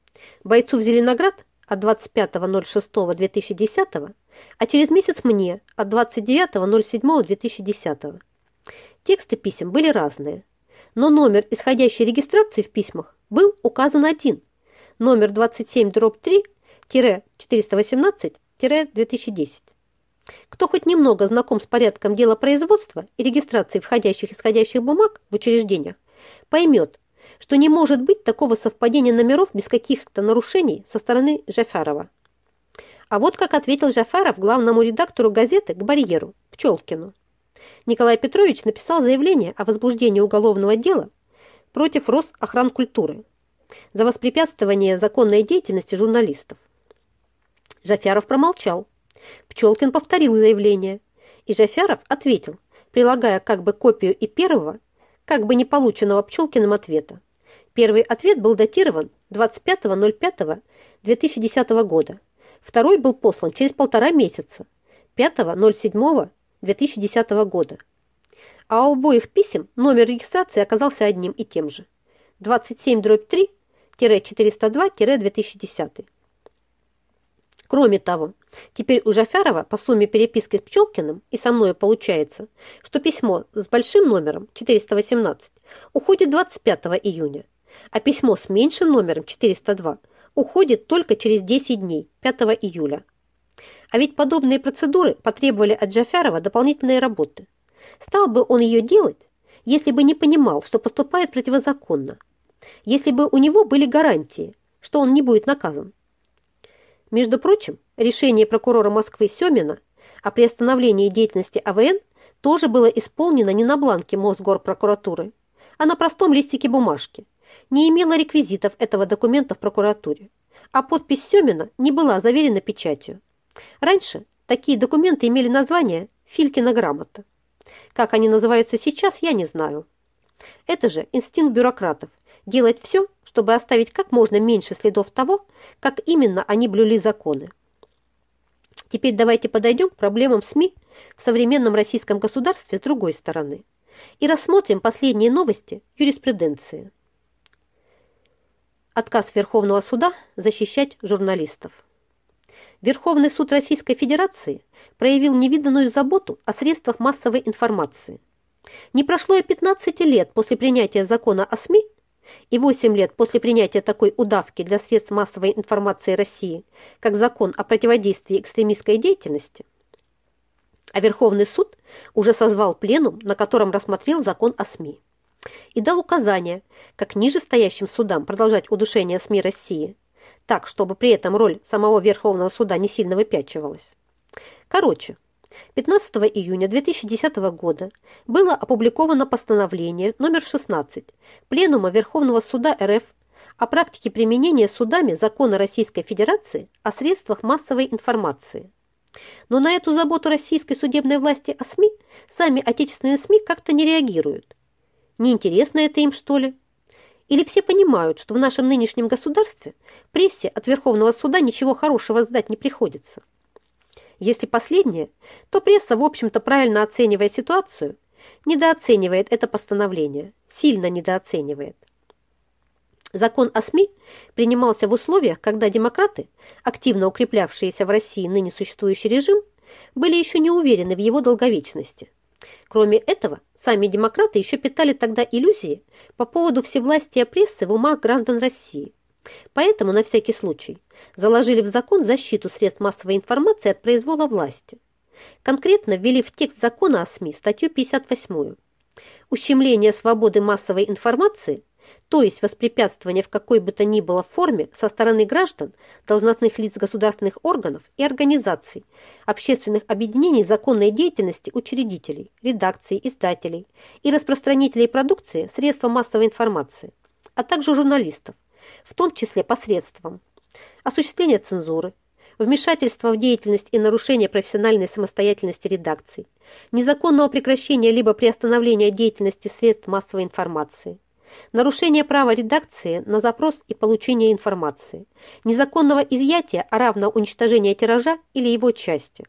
Бойцу в Зеленоград от 25.06.2010, а через месяц мне от 29.07.2010. Тексты писем были разные, но номер исходящей регистрации в письмах был указан один. Номер 27-3-418-2010. Кто хоть немного знаком с порядком дела производства и регистрации входящих и исходящих бумаг в учреждениях, поймет, что не может быть такого совпадения номеров без каких-то нарушений со стороны Жафарова. А вот как ответил Жафаров главному редактору газеты к барьеру, Пчелкину. Николай Петрович написал заявление о возбуждении уголовного дела против Росохранкультуры за воспрепятствование законной деятельности журналистов. Жафяров промолчал. Пчелкин повторил заявление, и Жафяров ответил, прилагая как бы копию и первого, как бы не полученного Пчелкиным ответа. Первый ответ был датирован 25.05.2010 года. Второй был послан через полтора месяца, 5.07.2010 года. А у обоих писем номер регистрации оказался одним и тем же. 27-3-402-2010. Кроме того, теперь у Жафярова по сумме переписки с Пчелкиным и со мной получается, что письмо с большим номером 418 уходит 25 июня, а письмо с меньшим номером 402 уходит только через 10 дней, 5 июля. А ведь подобные процедуры потребовали от Джафярова дополнительной работы. Стал бы он ее делать, если бы не понимал, что поступает противозаконно, если бы у него были гарантии, что он не будет наказан. Между прочим, решение прокурора Москвы Семина о приостановлении деятельности АВН тоже было исполнено не на бланке Мосгорпрокуратуры, а на простом листике бумажки. Не имело реквизитов этого документа в прокуратуре, а подпись Семина не была заверена печатью. Раньше такие документы имели название «Филькина грамота». Как они называются сейчас, я не знаю. Это же инстинкт бюрократов – делать все, чтобы оставить как можно меньше следов того, как именно они блюли законы. Теперь давайте подойдем к проблемам СМИ в современном российском государстве с другой стороны и рассмотрим последние новости юриспруденции. Отказ Верховного суда защищать журналистов. Верховный суд Российской Федерации проявил невиданную заботу о средствах массовой информации. Не прошло и 15 лет после принятия закона о СМИ, и 8 лет после принятия такой удавки для средств массовой информации России, как закон о противодействии экстремистской деятельности, а Верховный суд уже созвал пленум, на котором рассмотрел закон о СМИ, и дал указание, как ниже стоящим судам продолжать удушение СМИ России, так, чтобы при этом роль самого Верховного суда не сильно выпячивалась. Короче, 15 июня 2010 года было опубликовано постановление номер 16 Пленума Верховного суда РФ о практике применения судами закона Российской Федерации о средствах массовой информации. Но на эту заботу российской судебной власти о СМИ сами отечественные СМИ как-то не реагируют. Неинтересно это им, что ли? Или все понимают, что в нашем нынешнем государстве прессе от Верховного суда ничего хорошего ждать не приходится? Если последнее, то пресса, в общем-то, правильно оценивая ситуацию, недооценивает это постановление, сильно недооценивает. Закон о СМИ принимался в условиях, когда демократы, активно укреплявшиеся в России ныне существующий режим, были еще не уверены в его долговечности. Кроме этого, сами демократы еще питали тогда иллюзии по поводу всевластия прессы в умах граждан России. Поэтому, на всякий случай, заложили в закон защиту средств массовой информации от произвола власти. Конкретно ввели в текст закона о СМИ статью 58. Ущемление свободы массовой информации, то есть воспрепятствование в какой бы то ни было форме со стороны граждан, должностных лиц государственных органов и организаций, общественных объединений законной деятельности учредителей, редакций, издателей и распространителей продукции средства массовой информации, а также журналистов, в том числе посредством осуществление цензуры, вмешательство в деятельность и нарушение профессиональной самостоятельности редакций, незаконного прекращения либо приостановления деятельности средств массовой информации, нарушение права редакции на запрос и получение информации, незаконного изъятия, а равно уничтожения тиража или его части,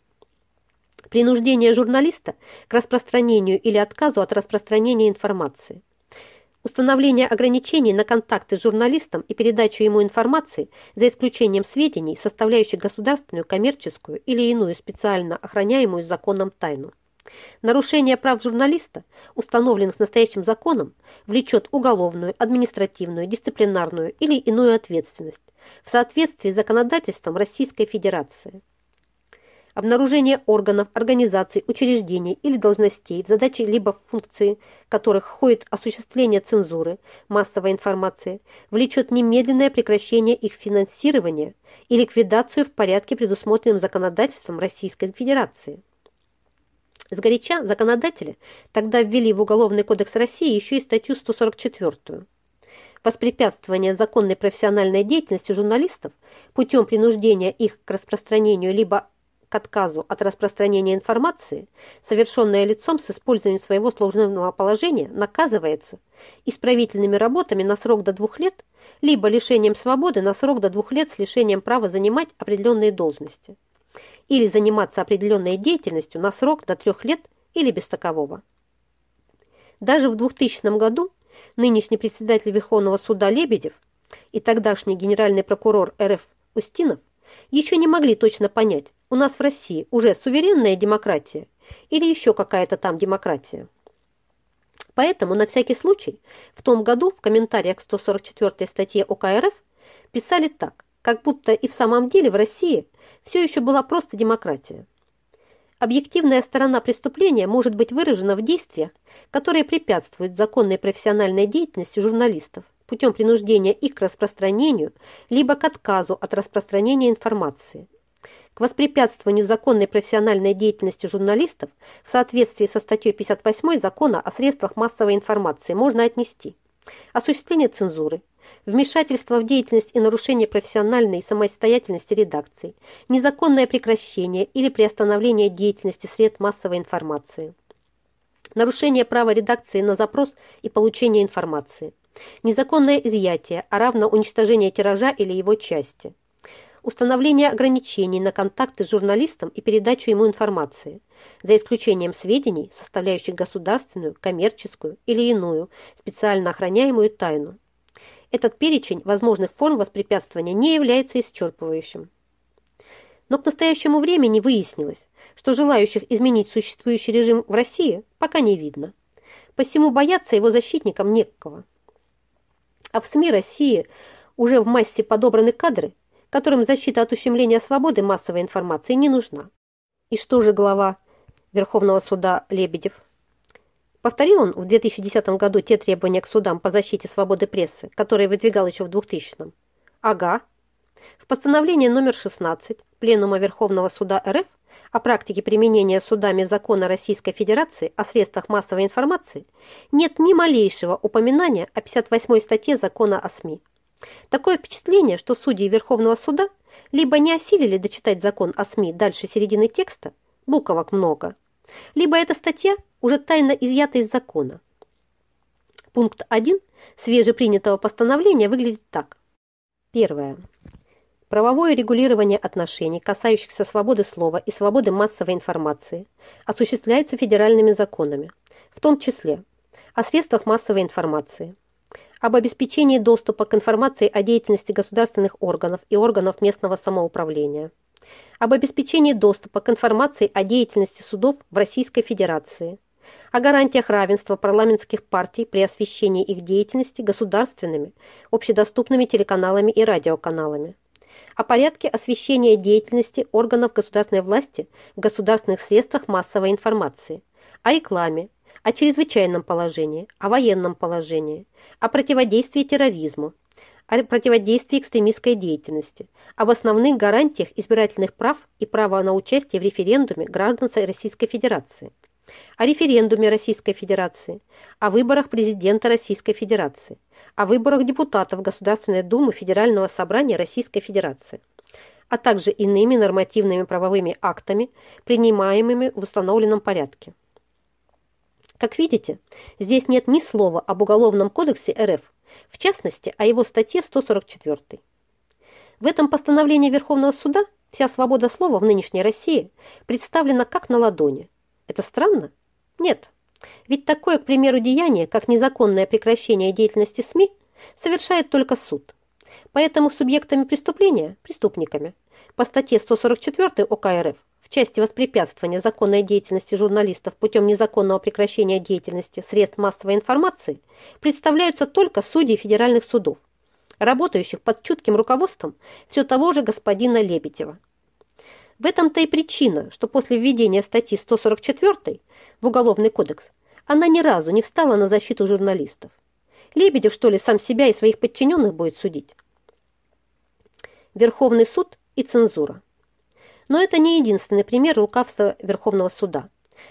принуждение журналиста к распространению или отказу от распространения информации, Установление ограничений на контакты с журналистом и передачу ему информации, за исключением сведений, составляющих государственную, коммерческую или иную специально охраняемую законом тайну. Нарушение прав журналиста, установленных настоящим законом, влечет уголовную, административную, дисциплинарную или иную ответственность в соответствии с законодательством Российской Федерации обнаружение органов, организаций, учреждений или должностей, в задачи либо функции которых входит осуществление цензуры массовой информации, влечет немедленное прекращение их финансирования и ликвидацию в порядке, предусмотренном законодательством Российской Федерации. Сгоряча законодатели тогда ввели в Уголовный кодекс России еще и статью 144 воспрепятствование законной профессиональной деятельности журналистов путем принуждения их к распространению либо к отказу от распространения информации, совершенное лицом с использованием своего служебного положения, наказывается исправительными работами на срок до двух лет, либо лишением свободы на срок до двух лет с лишением права занимать определенные должности, или заниматься определенной деятельностью на срок до трех лет или без такового. Даже в 2000 году нынешний председатель Верховного суда Лебедев и тогдашний генеральный прокурор РФ Устинов еще не могли точно понять, у нас в России уже суверенная демократия или еще какая-то там демократия. Поэтому на всякий случай в том году в комментариях к 144 статье УК РФ писали так, как будто и в самом деле в России все еще была просто демократия. Объективная сторона преступления может быть выражена в действиях, которые препятствуют законной профессиональной деятельности журналистов путем принуждения их к распространению либо к отказу от распространения информации. К воспрепятствованию законной профессиональной деятельности журналистов в соответствии со статьей 58 Закона о средствах массовой информации можно отнести. Осуществление цензуры, вмешательство в деятельность и нарушение профессиональной самостоятельности редакции, незаконное прекращение или приостановление деятельности средств массовой информации, нарушение права редакции на запрос и получение информации, незаконное изъятие, а равно уничтожение тиража или его части, установление ограничений на контакты с журналистом и передачу ему информации, за исключением сведений, составляющих государственную, коммерческую или иную специально охраняемую тайну, этот перечень возможных форм воспрепятствования не является исчерпывающим. Но к настоящему времени выяснилось, что желающих изменить существующий режим в России пока не видно. Посему бояться его защитникам некого. А в СМИ России уже в массе подобраны кадры, которым защита от ущемления свободы массовой информации не нужна. И что же глава Верховного суда Лебедев? Повторил он в 2010 году те требования к судам по защите свободы прессы, которые выдвигал еще в 2000-м? Ага. В постановлении номер 16 Пленума Верховного суда РФ о практике применения судами закона Российской Федерации о средствах массовой информации нет ни малейшего упоминания о 58 статье закона о СМИ. Такое впечатление, что судьи Верховного суда либо не осилили дочитать закон о СМИ дальше середины текста, буквок много, либо эта статья уже тайно изъята из закона. Пункт 1 свежепринятого постановления выглядит так. Первое. Правовое регулирование отношений, касающихся свободы слова и свободы массовой информации, осуществляется федеральными законами, в том числе о средствах массовой информации, об обеспечении доступа к информации о деятельности государственных органов и органов местного самоуправления – об обеспечении доступа к информации о деятельности судов в Российской Федерации, о гарантиях равенства парламентских партий при освещении их деятельности государственными, общедоступными телеканалами и радиоканалами, о порядке освещения деятельности органов государственной власти в государственных средствах массовой информации, о рекламе, о чрезвычайном положении, о военном положении, о противодействии терроризму, о противодействии экстремистской деятельности, об основных гарантиях избирательных прав и права на участие в референдуме граждан Российской Федерации, о референдуме Российской Федерации, о выборах президента Российской Федерации, о выборах депутатов Государственной Думы Федерального собрания Российской Федерации, а также иными нормативными правовыми актами, принимаемыми в установленном порядке. Как видите, здесь нет ни слова об Уголовном кодексе РФ, в частности, о его статье 144. В этом постановлении Верховного суда вся свобода слова в нынешней России представлена как на ладони. Это странно? Нет. Ведь такое, к примеру, деяние, как незаконное прекращение деятельности СМИ, совершает только суд. Поэтому субъектами преступления, преступниками, по статье 144 ОК РФ части воспрепятствования законной деятельности журналистов путем незаконного прекращения деятельности средств массовой информации представляются только судьи федеральных судов, работающих под чутким руководством все того же господина Лебедева. В этом-то и причина, что после введения статьи 144 в Уголовный кодекс она ни разу не встала на защиту журналистов. Лебедев, что ли, сам себя и своих подчиненных будет судить? Верховный суд и цензура. Но это не единственный пример лукавства Верховного суда.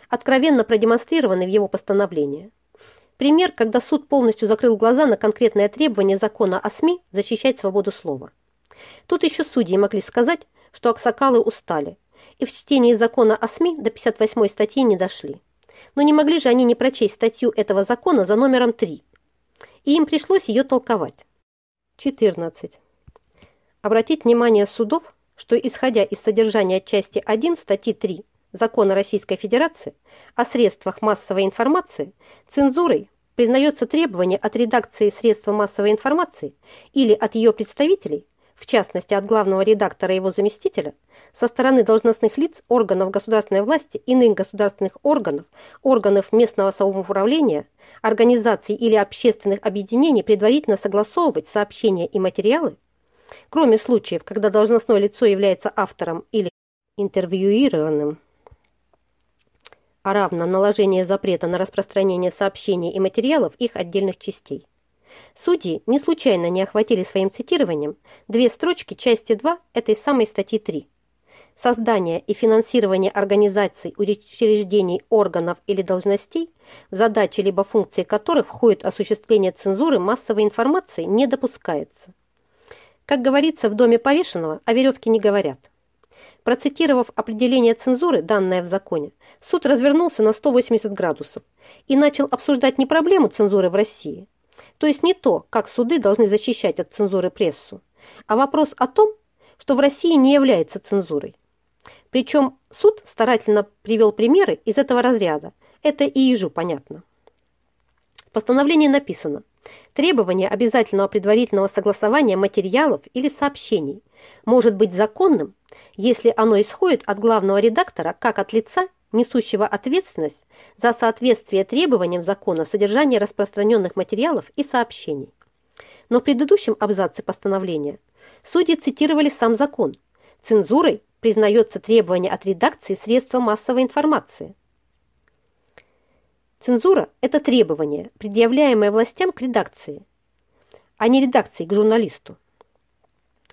откровенно продемонстрированы в его постановлении. Пример, когда суд полностью закрыл глаза на конкретное требование закона о СМИ защищать свободу слова. Тут еще судьи могли сказать, что аксакалы устали, и в чтении закона о СМИ до 58 статьи не дошли. Но не могли же они не прочесть статью этого закона за номером 3, и им пришлось ее толковать. 14. Обратить внимание судов, что исходя из содержания части 1 статьи 3 Закона Российской Федерации о средствах массовой информации, цензурой признается требование от редакции средства массовой информации или от ее представителей в частности от главного редактора и его заместителя, со стороны должностных лиц органов государственной власти, иных государственных органов, органов местного самоуправления, организаций или общественных объединений предварительно согласовывать сообщения и материалы, кроме случаев, когда должностное лицо является автором или интервьюированным, а равно наложение запрета на распространение сообщений и материалов их отдельных частей. Судьи не случайно не охватили своим цитированием две строчки части 2 этой самой статьи 3. Создание и финансирование организаций, учреждений, органов или должностей, задачи либо функции которых входит осуществление цензуры массовой информации, не допускается. Как говорится в доме повешенного, о веревке не говорят. Процитировав определение цензуры, данное в законе, суд развернулся на 180 градусов и начал обсуждать не проблему цензуры в России, то есть не то, как суды должны защищать от цензуры прессу, а вопрос о том, что в России не является цензурой. Причем суд старательно привел примеры из этого разряда. Это и ежу понятно. В постановлении написано «Требование обязательного предварительного согласования материалов или сообщений может быть законным, если оно исходит от главного редактора как от лица, несущего ответственность за соответствие требованиям закона содержания распространенных материалов и сообщений. Но в предыдущем абзаце постановления судьи цитировали сам закон. Цензурой признается требование от редакции средства массовой информации. Цензура – это требование, предъявляемое властям к редакции, а не редакции к журналисту.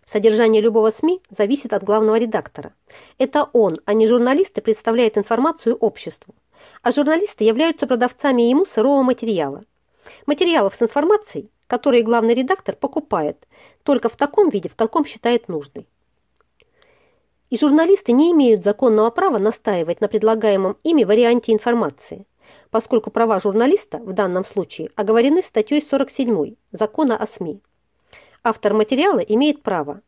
Содержание любого СМИ зависит от главного редактора. Это он, а не журналисты, представляет информацию обществу а журналисты являются продавцами ему сырого материала. Материалов с информацией, которые главный редактор покупает только в таком виде, в каком считает нужной. И журналисты не имеют законного права настаивать на предлагаемом ими варианте информации, поскольку права журналиста в данном случае оговорены статьей 47 Закона о СМИ. Автор материала имеет право.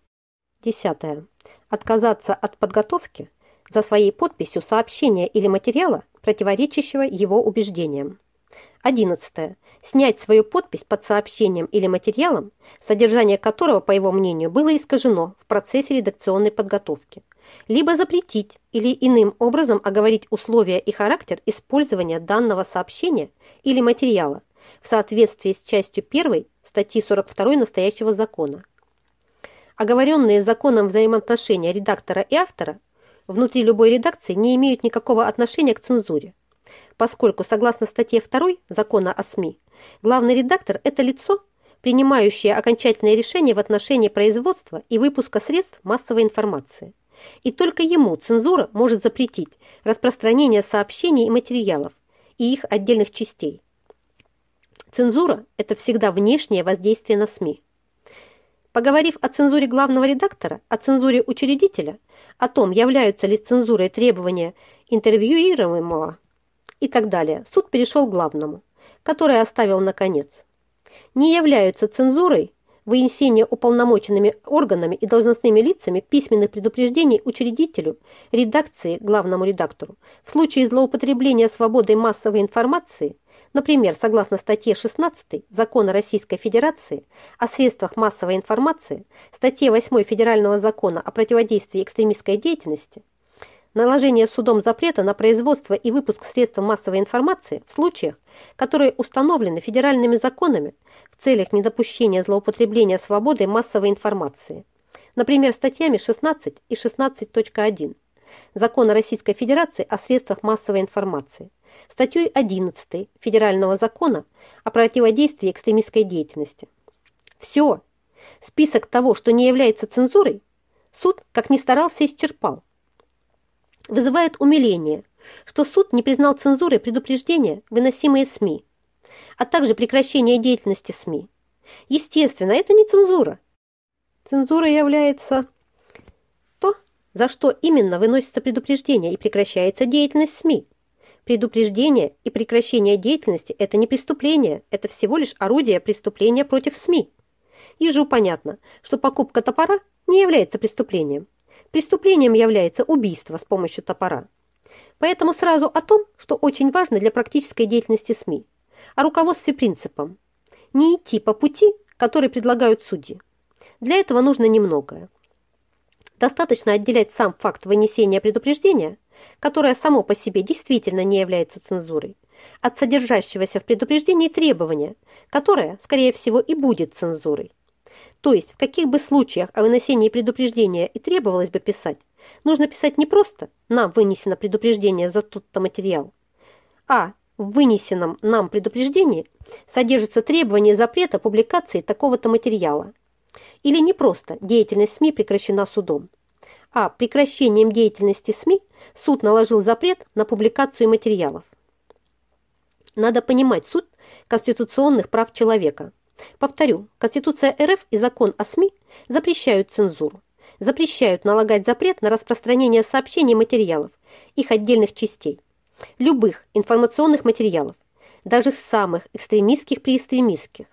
Десятое. Отказаться от подготовки за своей подписью сообщения или материала, противоречащего его убеждениям. 11. Снять свою подпись под сообщением или материалом, содержание которого, по его мнению, было искажено в процессе редакционной подготовки, либо запретить или иным образом оговорить условия и характер использования данного сообщения или материала в соответствии с частью 1 статьи 42 настоящего закона. Оговоренные законом взаимоотношения редактора и автора внутри любой редакции не имеют никакого отношения к цензуре, поскольку, согласно статье 2 Закона о СМИ, главный редактор – это лицо, принимающее окончательное решение в отношении производства и выпуска средств массовой информации. И только ему цензура может запретить распространение сообщений и материалов и их отдельных частей. Цензура – это всегда внешнее воздействие на СМИ. Поговорив о цензуре главного редактора, о цензуре учредителя – о том, являются ли цензурой требования интервьюируемого и так далее, суд перешел к главному, который оставил наконец. Не являются цензурой вынесение уполномоченными органами и должностными лицами письменных предупреждений учредителю, редакции, главному редактору, в случае злоупотребления свободой массовой информации Например, согласно статье 16 Закона Российской Федерации о средствах массовой информации, статье 8 Федерального закона о противодействии экстремистской деятельности, наложение судом запрета на производство и выпуск средств массовой информации в случаях, которые установлены федеральными законами в целях недопущения злоупотребления свободой массовой информации. Например, статьями 16 и 16.1 Закона Российской Федерации о средствах массовой информации статьей 11 Федерального закона о противодействии экстремистской деятельности. Все. Список того, что не является цензурой, суд, как ни старался, исчерпал. Вызывает умиление, что суд не признал цензурой предупреждения, выносимые СМИ, а также прекращение деятельности СМИ. Естественно, это не цензура. Цензура является то, за что именно выносится предупреждение и прекращается деятельность СМИ. Предупреждение и прекращение деятельности – это не преступление, это всего лишь орудие преступления против СМИ. Ежу понятно, что покупка топора не является преступлением. Преступлением является убийство с помощью топора. Поэтому сразу о том, что очень важно для практической деятельности СМИ, о руководстве принципом. Не идти по пути, который предлагают судьи. Для этого нужно немногое. Достаточно отделять сам факт вынесения предупреждения, которое само по себе действительно не является цензурой, от содержащегося в предупреждении требования, которое, скорее всего, и будет цензурой. То есть, в каких бы случаях о вынесении предупреждения и требовалось бы писать, нужно писать не просто «нам вынесено предупреждение за тот-то материал», а в вынесенном нам предупреждении содержится требование запрета публикации такого-то материала. Или не просто деятельность СМИ прекращена судом, а прекращением деятельности СМИ суд наложил запрет на публикацию материалов. Надо понимать суть конституционных прав человека – Повторю, Конституция РФ и закон о СМИ запрещают цензуру, запрещают налагать запрет на распространение сообщений и материалов, их отдельных частей, любых информационных материалов, даже самых экстремистских при экстремистских.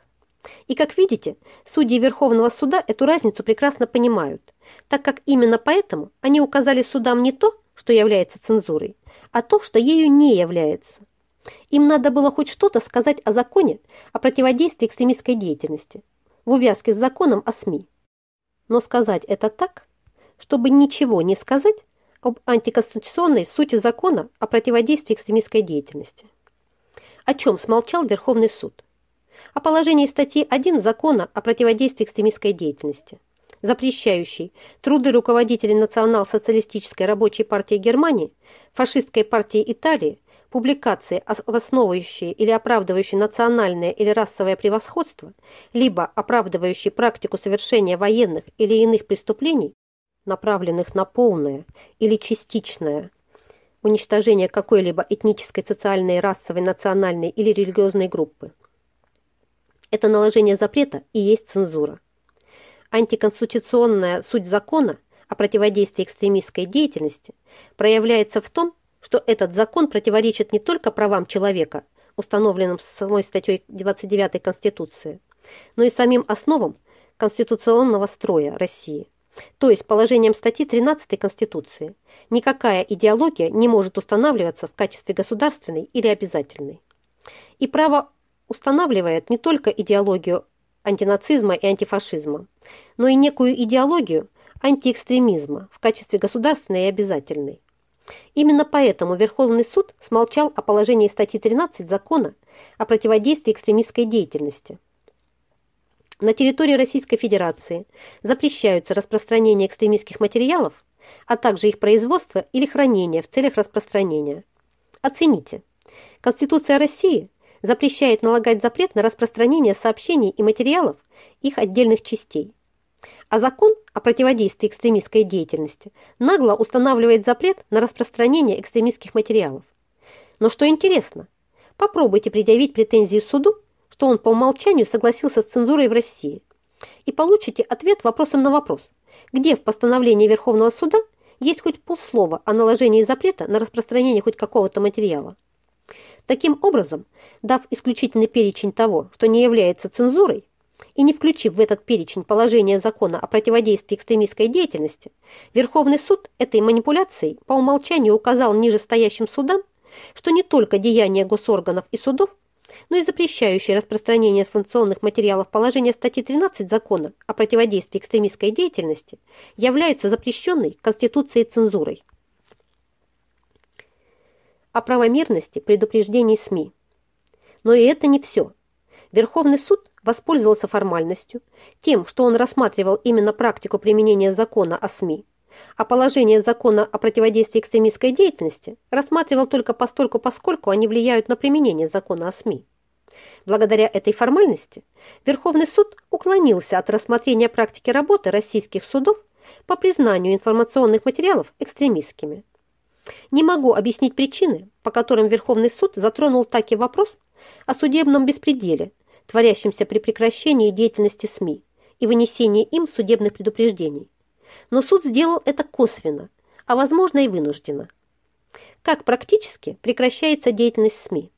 И, как видите, судьи Верховного суда эту разницу прекрасно понимают, так как именно поэтому они указали судам не то, что является цензурой, а то, что ею не является. Им надо было хоть что-то сказать о законе о противодействии экстремистской деятельности в увязке с законом о СМИ. Но сказать это так, чтобы ничего не сказать об антиконституционной сути закона о противодействии экстремистской деятельности. О чем смолчал Верховный суд? О положении статьи 1 закона о противодействии экстремистской деятельности, запрещающей труды руководителей Национал-социалистической рабочей партии Германии, фашистской партии Италии, публикации, основывающие или оправдывающие национальное или расовое превосходство, либо оправдывающие практику совершения военных или иных преступлений, направленных на полное или частичное уничтожение какой-либо этнической, социальной, расовой, национальной или религиозной группы. Это наложение запрета и есть цензура. Антиконституционная суть закона о противодействии экстремистской деятельности проявляется в том, что этот закон противоречит не только правам человека, установленным самой статьей 29 Конституции, но и самим основам конституционного строя России, то есть положением статьи 13 Конституции. Никакая идеология не может устанавливаться в качестве государственной или обязательной. И право устанавливает не только идеологию антинацизма и антифашизма, но и некую идеологию антиэкстремизма в качестве государственной и обязательной. Именно поэтому Верховный суд смолчал о положении статьи 13 закона о противодействии экстремистской деятельности. На территории Российской Федерации запрещаются распространение экстремистских материалов, а также их производство или хранение в целях распространения. Оцените. Конституция России запрещает налагать запрет на распространение сообщений и материалов их отдельных частей а закон о противодействии экстремистской деятельности нагло устанавливает запрет на распространение экстремистских материалов. Но что интересно, попробуйте предъявить претензии суду, что он по умолчанию согласился с цензурой в России, и получите ответ вопросом на вопрос, где в постановлении Верховного суда есть хоть полслова о наложении запрета на распространение хоть какого-то материала. Таким образом, дав исключительный перечень того, что не является цензурой, и не включив в этот перечень положение закона о противодействии экстремистской деятельности, Верховный суд этой манипуляцией по умолчанию указал нижестоящим судам, что не только деяния госорганов и судов, но и запрещающие распространение информационных материалов положения статьи 13 закона о противодействии экстремистской деятельности являются запрещенной Конституцией цензурой. О правомерности предупреждений СМИ. Но и это не все. Верховный суд воспользовался формальностью, тем, что он рассматривал именно практику применения закона о СМИ, а положение закона о противодействии экстремистской деятельности рассматривал только постольку, поскольку они влияют на применение закона о СМИ. Благодаря этой формальности Верховный суд уклонился от рассмотрения практики работы российских судов по признанию информационных материалов экстремистскими. Не могу объяснить причины, по которым Верховный суд затронул таки вопрос о судебном беспределе, творящемся при прекращении деятельности СМИ и вынесении им судебных предупреждений. Но суд сделал это косвенно, а возможно и вынужденно. Как практически прекращается деятельность СМИ?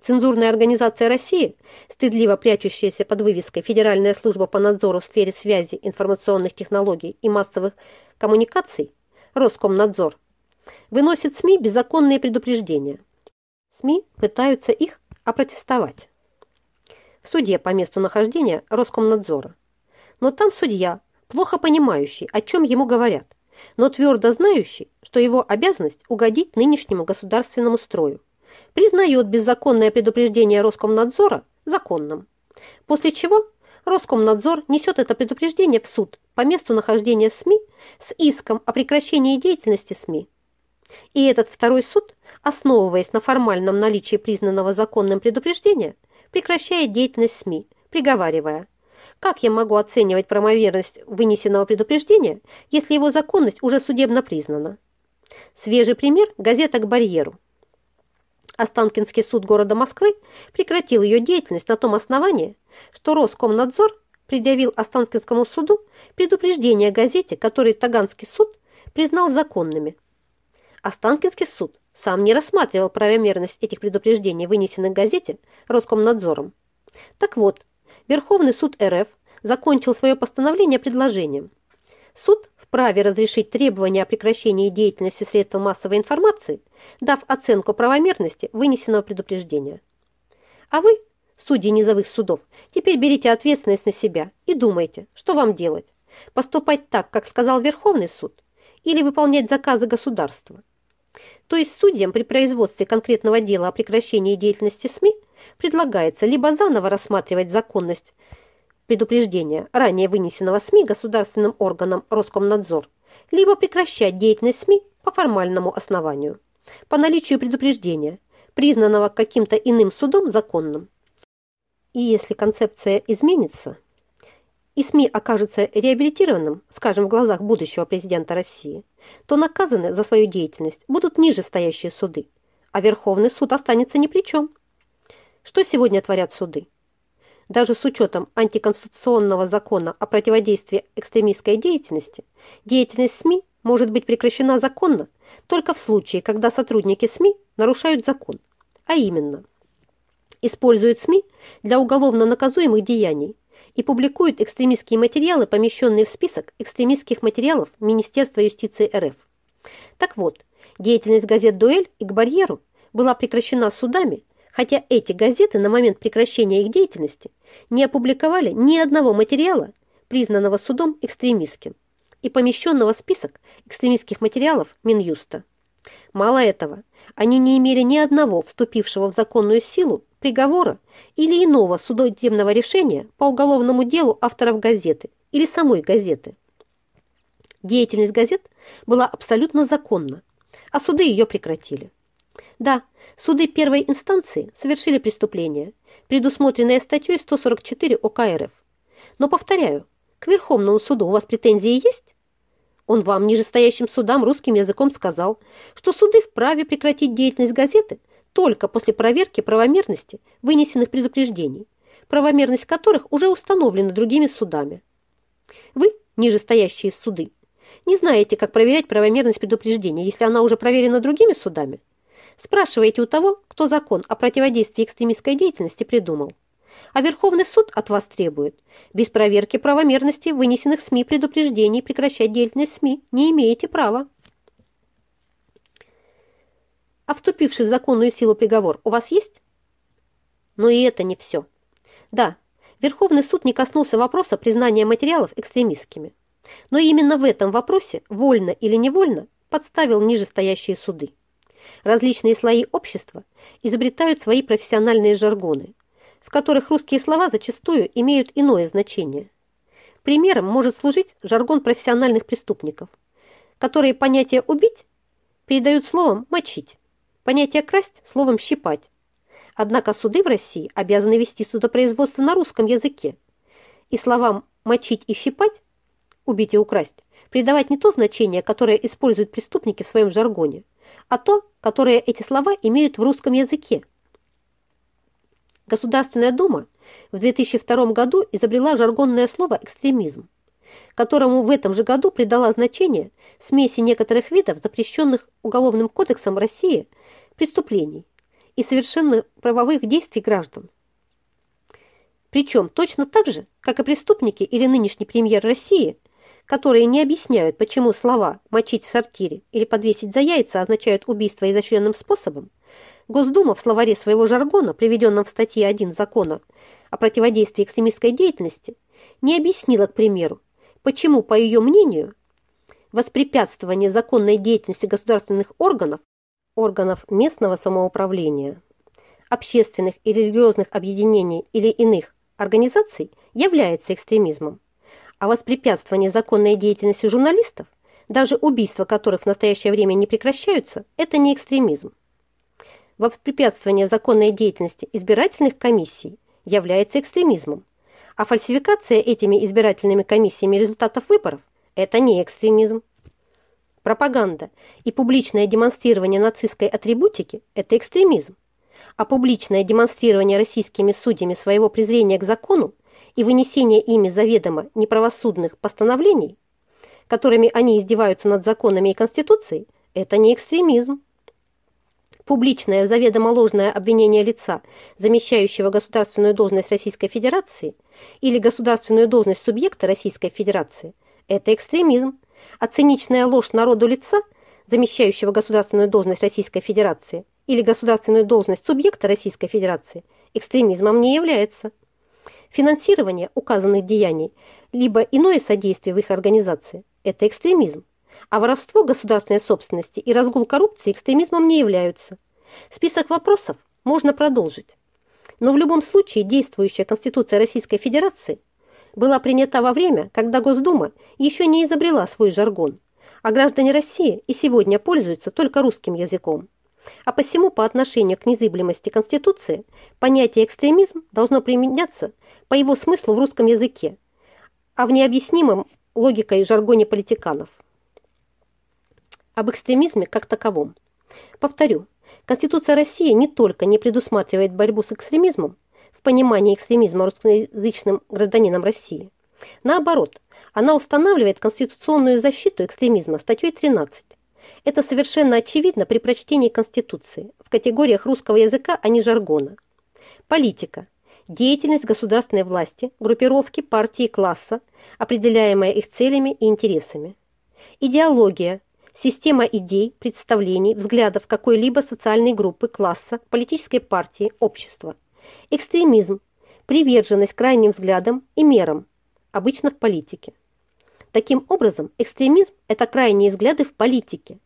Цензурная организация России, стыдливо прячущаяся под вывеской Федеральная служба по надзору в сфере связи, информационных технологий и массовых коммуникаций, Роскомнадзор, выносит СМИ беззаконные предупреждения. СМИ пытаются их опротестовать. В суде по месту нахождения Роскомнадзора. Но там судья, плохо понимающий, о чем ему говорят, но твердо знающий, что его обязанность угодить нынешнему государственному строю признает беззаконное предупреждение Роскомнадзора законным, после чего Роскомнадзор несет это предупреждение в суд по месту нахождения СМИ с иском о прекращении деятельности СМИ. И этот второй суд, основываясь на формальном наличии признанного законным предупреждения, прекращает деятельность СМИ, приговаривая, как я могу оценивать правомерность вынесенного предупреждения, если его законность уже судебно признана? Свежий пример – газета «К барьеру», Останкинский суд города Москвы прекратил ее деятельность на том основании, что Роскомнадзор предъявил Останкинскому суду предупреждение газете, который Таганский суд признал законными. Останкинский суд сам не рассматривал правомерность этих предупреждений, вынесенных газете Роскомнадзором. Так вот, Верховный суд РФ закончил свое постановление предложением. Суд вправе разрешить требования о прекращении деятельности средств массовой информации, дав оценку правомерности вынесенного предупреждения. А вы, судьи низовых судов, теперь берите ответственность на себя и думайте, что вам делать. Поступать так, как сказал Верховный суд, или выполнять заказы государства. То есть судьям при производстве конкретного дела о прекращении деятельности СМИ предлагается либо заново рассматривать законность предупреждения, ранее вынесенного СМИ государственным органом Роскомнадзор, либо прекращать деятельность СМИ по формальному основанию, по наличию предупреждения, признанного каким-то иным судом законным. И если концепция изменится, и СМИ окажется реабилитированным, скажем, в глазах будущего президента России, то наказаны за свою деятельность будут ниже стоящие суды, а Верховный суд останется ни при чем. Что сегодня творят суды? даже с учетом антиконституционного закона о противодействии экстремистской деятельности, деятельность СМИ может быть прекращена законно только в случае, когда сотрудники СМИ нарушают закон, а именно используют СМИ для уголовно наказуемых деяний и публикуют экстремистские материалы, помещенные в список экстремистских материалов Министерства юстиции РФ. Так вот, деятельность газет «Дуэль» и «К барьеру» была прекращена судами хотя эти газеты на момент прекращения их деятельности не опубликовали ни одного материала, признанного судом экстремистским и помещенного в список экстремистских материалов Минюста. Мало этого, они не имели ни одного вступившего в законную силу приговора или иного судебного решения по уголовному делу авторов газеты или самой газеты. Деятельность газет была абсолютно законна, а суды ее прекратили. Да, суды первой инстанции совершили преступление, предусмотренное статьей 144 ОК РФ. Но, повторяю, к Верховному суду у вас претензии есть? Он вам, нижестоящим судам, русским языком сказал, что суды вправе прекратить деятельность газеты только после проверки правомерности вынесенных предупреждений, правомерность которых уже установлена другими судами. Вы, нижестоящие суды, не знаете, как проверять правомерность предупреждения, если она уже проверена другими судами? Спрашиваете у того, кто закон о противодействии экстремистской деятельности придумал. А Верховный суд от вас требует без проверки правомерности вынесенных СМИ предупреждений прекращать деятельность СМИ не имеете права. А вступивший в законную силу приговор у вас есть? Но и это не все. Да, Верховный суд не коснулся вопроса признания материалов экстремистскими. Но именно в этом вопросе, вольно или невольно, подставил нижестоящие суды различные слои общества изобретают свои профессиональные жаргоны, в которых русские слова зачастую имеют иное значение. Примером может служить жаргон профессиональных преступников, которые понятие «убить» передают словом «мочить», понятие «красть» словом «щипать». Однако суды в России обязаны вести судопроизводство на русском языке, и словам «мочить» и «щипать» «убить» и «украсть» придавать не то значение, которое используют преступники в своем жаргоне, а то, которое эти слова имеют в русском языке. Государственная Дума в 2002 году изобрела жаргонное слово «экстремизм», которому в этом же году придала значение смеси некоторых видов запрещенных Уголовным кодексом России преступлений и совершенных правовых действий граждан. Причем точно так же, как и преступники или нынешний премьер России, которые не объясняют, почему слова «мочить в сортире» или «подвесить за яйца» означают убийство изощренным способом, Госдума в словаре своего жаргона, приведенном в статье 1 закона о противодействии экстремистской деятельности, не объяснила, к примеру, почему, по ее мнению, воспрепятствование законной деятельности государственных органов, органов местного самоуправления, общественных и религиозных объединений или иных организаций является экстремизмом, а воспрепятствование законной деятельности журналистов, даже убийства которых в настоящее время не прекращаются, это не экстремизм воспрепятствование законной деятельности избирательных комиссий является экстремизмом, а фальсификация этими избирательными комиссиями результатов выборов – это не экстремизм. Пропаганда и публичное демонстрирование нацистской атрибутики – это экстремизм, а публичное демонстрирование российскими судьями своего презрения к закону и вынесение ими заведомо неправосудных постановлений, которыми они издеваются над законами и Конституцией, это не экстремизм. Публичное заведомо ложное обвинение лица, замещающего государственную должность Российской Федерации или государственную должность субъекта Российской Федерации, это экстремизм, а циничная ложь народу лица, замещающего государственную должность Российской Федерации или государственную должность субъекта Российской Федерации, экстремизмом не является. Финансирование указанных деяний, либо иное содействие в их организации – это экстремизм а воровство государственной собственности и разгул коррупции экстремизмом не являются. Список вопросов можно продолжить. Но в любом случае действующая Конституция Российской Федерации была принята во время, когда Госдума еще не изобрела свой жаргон, а граждане России и сегодня пользуются только русским языком. А посему по отношению к незыблемости Конституции понятие экстремизм должно применяться по его смыслу в русском языке, а в необъяснимом логикой жаргоне политиканов об экстремизме как таковом. Повторю, Конституция России не только не предусматривает борьбу с экстремизмом в понимании экстремизма русскоязычным гражданином России. Наоборот, она устанавливает конституционную защиту экстремизма статьей 13. Это совершенно очевидно при прочтении Конституции в категориях русского языка, а не жаргона. Политика – деятельность государственной власти, группировки, партии класса, определяемая их целями и интересами. Идеология Система идей, представлений, взглядов какой-либо социальной группы, класса, политической партии, общества. Экстремизм, приверженность крайним взглядам и мерам, обычно в политике. Таким образом, экстремизм – это крайние взгляды в политике.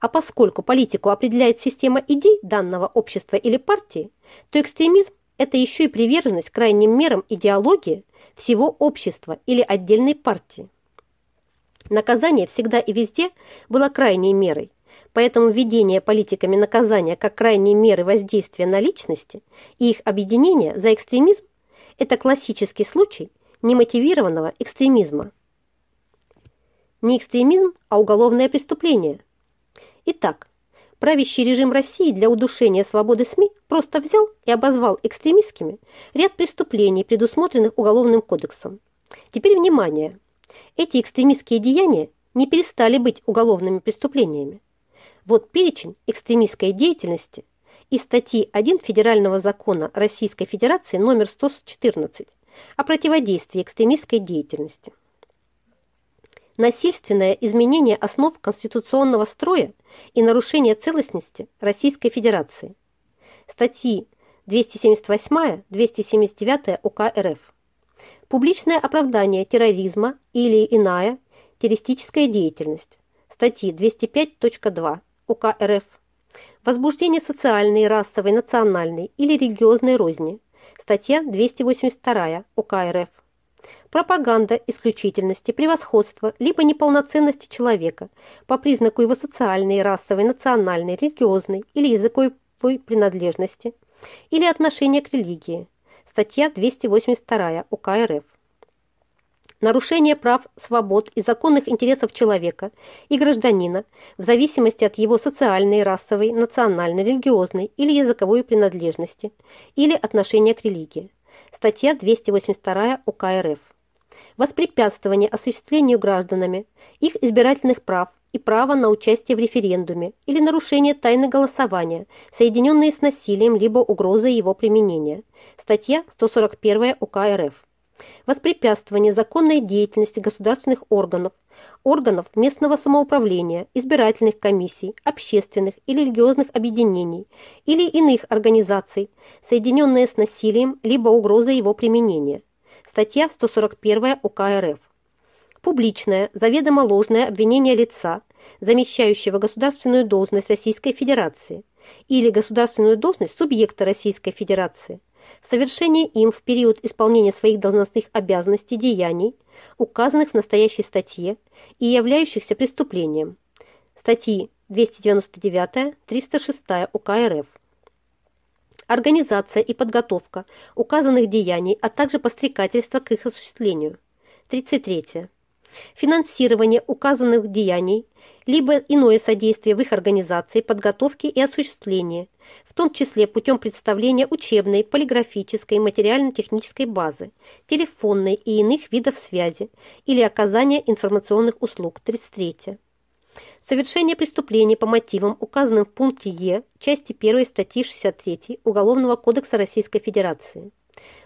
А поскольку политику определяет система идей данного общества или партии, то экстремизм – это еще и приверженность крайним мерам идеологии всего общества или отдельной партии. Наказание всегда и везде было крайней мерой, поэтому введение политиками наказания как крайней меры воздействия на личности и их объединение за экстремизм – это классический случай немотивированного экстремизма. Не экстремизм, а уголовное преступление. Итак, правящий режим России для удушения свободы СМИ просто взял и обозвал экстремистскими ряд преступлений, предусмотренных Уголовным кодексом. Теперь внимание! Эти экстремистские деяния не перестали быть уголовными преступлениями. Вот перечень экстремистской деятельности из статьи 1 Федерального закона Российской Федерации номер 114 о противодействии экстремистской деятельности. Насильственное изменение основ конституционного строя и нарушение целостности Российской Федерации. Статьи 278-279 УК РФ публичное оправдание терроризма или иная террористическая деятельность, статьи 205.2 УК РФ, возбуждение социальной, расовой, национальной или религиозной розни, статья 282 УК РФ, пропаганда исключительности, превосходства либо неполноценности человека по признаку его социальной, расовой, национальной, религиозной или языковой принадлежности или отношения к религии, статья 282 УК РФ. Нарушение прав, свобод и законных интересов человека и гражданина в зависимости от его социальной, расовой, национальной, религиозной или языковой принадлежности или отношения к религии. Статья 282 УК РФ. Воспрепятствование осуществлению гражданами их избирательных прав и права на участие в референдуме или нарушение тайны голосования, соединенные с насилием либо угрозой его применения. Статья 141 УК РФ воспрепятствование законной деятельности государственных органов, органов местного самоуправления, избирательных комиссий, общественных или религиозных объединений или иных организаций, соединенные с насилием либо угрозой его применения. Статья 141 УК РФ. Публичное, заведомо ложное обвинение лица, замещающего государственную должность Российской Федерации или государственную должность субъекта Российской Федерации – в совершении им в период исполнения своих должностных обязанностей деяний, указанных в настоящей статье и являющихся преступлением. Статьи 299-306 УК РФ. Организация и подготовка указанных деяний, а также пострекательство к их осуществлению. 33. Финансирование указанных деяний, либо иное содействие в их организации, подготовке и осуществлении, в том числе путем представления учебной, полиграфической, материально-технической базы, телефонной и иных видов связи или оказания информационных услуг. 33. Совершение преступлений по мотивам, указанным в пункте Е части 1 статьи 63 Уголовного кодекса Российской Федерации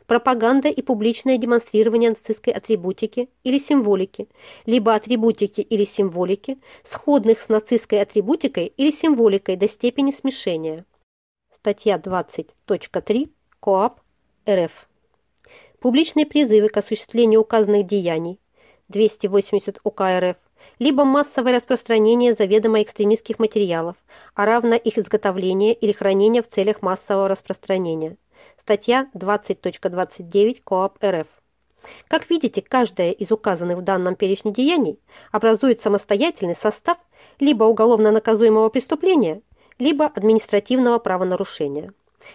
пропаганда и публичное демонстрирование нацистской атрибутики или символики, либо атрибутики или символики, сходных с нацистской атрибутикой или символикой до степени смешения. Статья 20.3 КОАП РФ. Публичные призывы к осуществлению указанных деяний 280 УК РФ, либо массовое распространение заведомо экстремистских материалов, а равно их изготовление или хранение в целях массового распространения – Статья 20.29 КоАП РФ. Как видите, каждое из указанных в данном перечне деяний образует самостоятельный состав либо уголовно наказуемого преступления, либо административного правонарушения.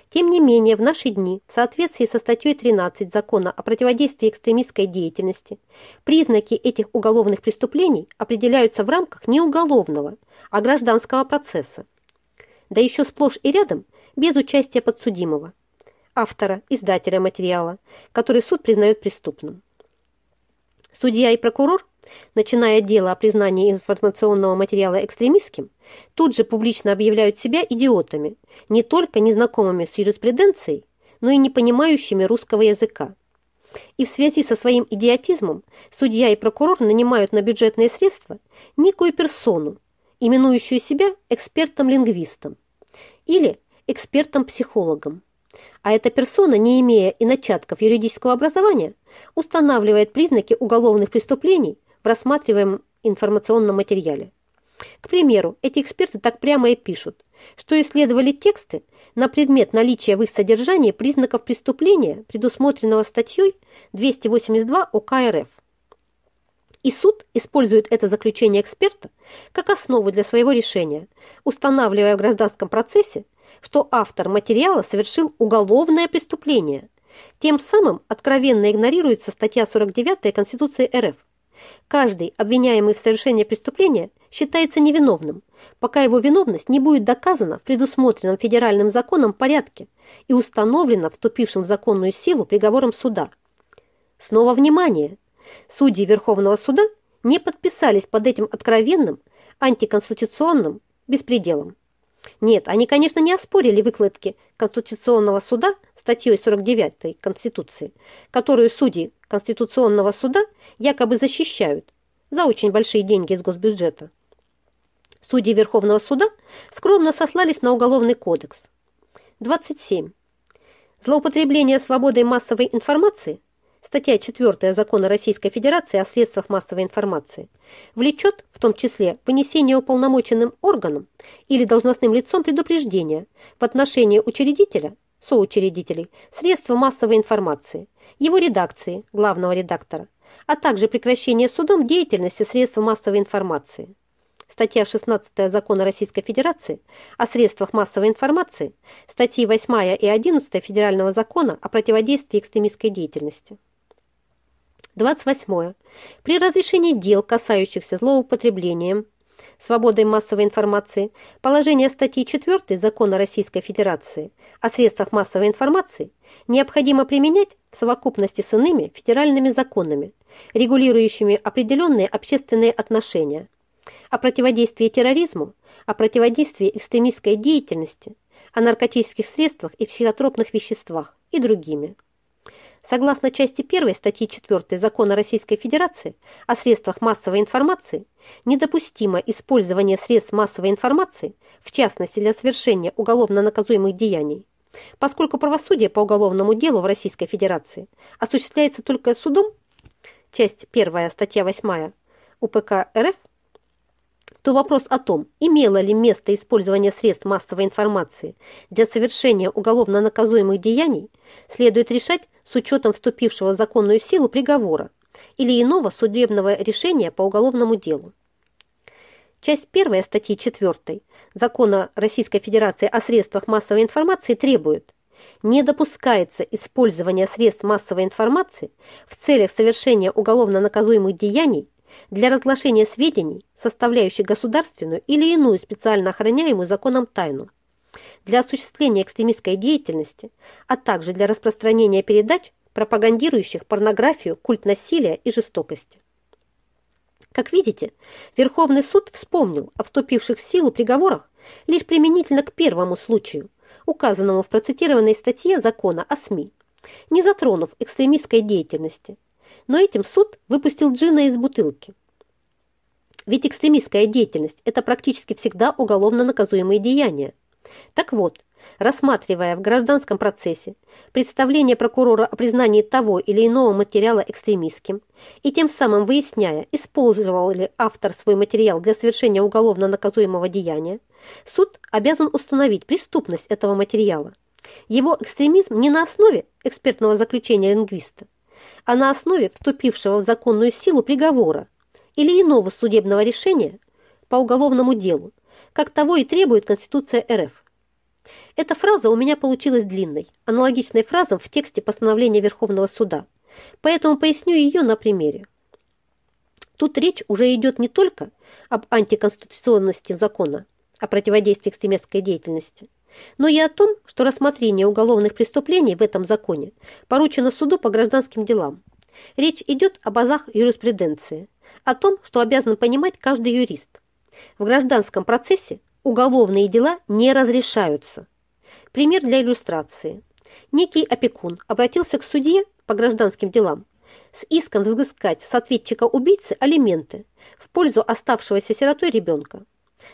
Тем не менее, в наши дни, в соответствии со статьей 13 Закона о противодействии экстремистской деятельности, признаки этих уголовных преступлений определяются в рамках не уголовного, а гражданского процесса, да еще сплошь и рядом без участия подсудимого автора, издателя материала, который суд признает преступным. Судья и прокурор, начиная дело о признании информационного материала экстремистским, тут же публично объявляют себя идиотами, не только незнакомыми с юриспруденцией, но и не понимающими русского языка. И в связи со своим идиотизмом судья и прокурор нанимают на бюджетные средства некую персону, именующую себя экспертом-лингвистом или экспертом-психологом а эта персона, не имея и начатков юридического образования, устанавливает признаки уголовных преступлений в рассматриваемом информационном материале. К примеру, эти эксперты так прямо и пишут, что исследовали тексты на предмет наличия в их содержании признаков преступления, предусмотренного статьей 282 ОК РФ. И суд использует это заключение эксперта как основу для своего решения, устанавливая в гражданском процессе что автор материала совершил уголовное преступление. Тем самым откровенно игнорируется статья 49 Конституции РФ. Каждый, обвиняемый в совершении преступления, считается невиновным, пока его виновность не будет доказана в предусмотренном федеральным законом порядке и установлена вступившим в законную силу приговором суда. Снова внимание! Судьи Верховного суда не подписались под этим откровенным антиконституционным беспределом. Нет, они, конечно, не оспорили выкладки Конституционного суда статьей 49 Конституции, которую судьи Конституционного суда якобы защищают за очень большие деньги из госбюджета. Судьи Верховного суда скромно сослались на Уголовный кодекс. 27. Злоупотребление свободой массовой информации – статья 4 Закона Российской Федерации о средствах массовой информации, влечет в том числе вынесение уполномоченным органом или должностным лицом предупреждения в отношении учредителя, соучредителей, средства массовой информации, его редакции, главного редактора, а также прекращение судом деятельности средств массовой информации. Статья 16 Закона Российской Федерации о средствах массовой информации, статьи 8 и 11 Федерального закона о противодействии экстремистской деятельности. 28. При разрешении дел, касающихся злоупотреблением свободой массовой информации, положение статьи 4 Закона Российской Федерации о средствах массовой информации необходимо применять в совокупности с иными федеральными законами, регулирующими определенные общественные отношения, о противодействии терроризму, о противодействии экстремистской деятельности, о наркотических средствах и психотропных веществах и другими. Согласно части 1 статьи 4 Закона Российской Федерации о средствах массовой информации, недопустимо использование средств массовой информации, в частности для совершения уголовно наказуемых деяний, поскольку правосудие по уголовному делу в Российской Федерации осуществляется только судом, часть 1 статья 8 УПК РФ, то вопрос о том, имело ли место использование средств массовой информации для совершения уголовно наказуемых деяний, следует решать с учетом вступившего в законную силу приговора или иного судебного решения по уголовному делу. Часть 1 статьи 4 Закона Российской Федерации о средствах массовой информации требует не допускается использование средств массовой информации в целях совершения уголовно наказуемых деяний для разглашения сведений, составляющих государственную или иную специально охраняемую законом тайну, для осуществления экстремистской деятельности, а также для распространения передач, пропагандирующих порнографию, культ насилия и жестокости. Как видите, Верховный суд вспомнил о вступивших в силу приговорах лишь применительно к первому случаю, указанному в процитированной статье закона о СМИ, не затронув экстремистской деятельности. Но этим суд выпустил джина из бутылки. Ведь экстремистская деятельность – это практически всегда уголовно наказуемые деяния, так вот, рассматривая в гражданском процессе представление прокурора о признании того или иного материала экстремистским и тем самым выясняя, использовал ли автор свой материал для совершения уголовно наказуемого деяния, суд обязан установить преступность этого материала. Его экстремизм не на основе экспертного заключения лингвиста, а на основе вступившего в законную силу приговора или иного судебного решения по уголовному делу, как того и требует Конституция РФ. Эта фраза у меня получилась длинной, аналогичной фразам в тексте постановления Верховного суда, поэтому поясню ее на примере. Тут речь уже идет не только об антиконституционности закона, о противодействии экстремистской деятельности, но и о том, что рассмотрение уголовных преступлений в этом законе поручено суду по гражданским делам. Речь идет об азах юриспруденции, о том, что обязан понимать каждый юрист. В гражданском процессе уголовные дела не разрешаются. Пример для иллюстрации. Некий опекун обратился к судье по гражданским делам с иском взыскать с ответчика убийцы алименты в пользу оставшегося сиротой ребенка.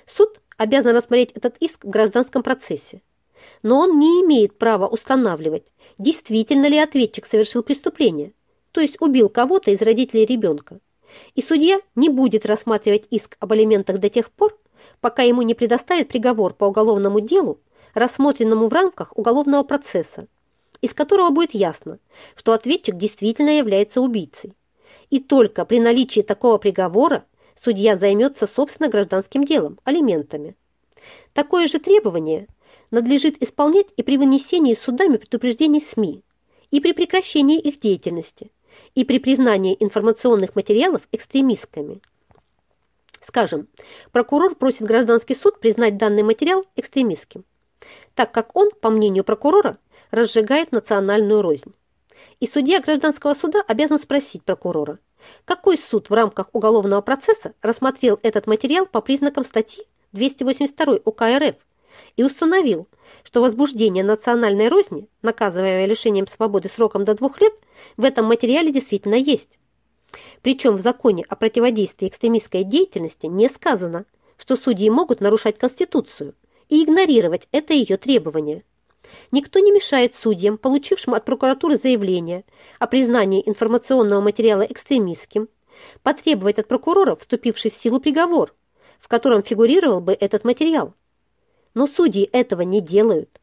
Суд обязан рассмотреть этот иск в гражданском процессе. Но он не имеет права устанавливать, действительно ли ответчик совершил преступление, то есть убил кого-то из родителей ребенка. И судья не будет рассматривать иск об алиментах до тех пор, пока ему не предоставят приговор по уголовному делу, рассмотренному в рамках уголовного процесса, из которого будет ясно, что ответчик действительно является убийцей. И только при наличии такого приговора судья займется собственно гражданским делом – алиментами. Такое же требование надлежит исполнять и при вынесении судами предупреждений СМИ, и при прекращении их деятельности, и при признании информационных материалов экстремистскими. Скажем, прокурор просит гражданский суд признать данный материал экстремистским, так как он, по мнению прокурора, разжигает национальную рознь. И судья гражданского суда обязан спросить прокурора, какой суд в рамках уголовного процесса рассмотрел этот материал по признакам статьи 282 УК РФ и установил, что возбуждение национальной розни, наказываемое лишением свободы сроком до двух лет, в этом материале действительно есть. Причем в законе о противодействии экстремистской деятельности не сказано, что судьи могут нарушать Конституцию и игнорировать это ее требование. Никто не мешает судьям, получившим от прокуратуры заявление о признании информационного материала экстремистским, потребовать от прокурора, вступивший в силу приговор, в котором фигурировал бы этот материал. Но судьи этого не делают.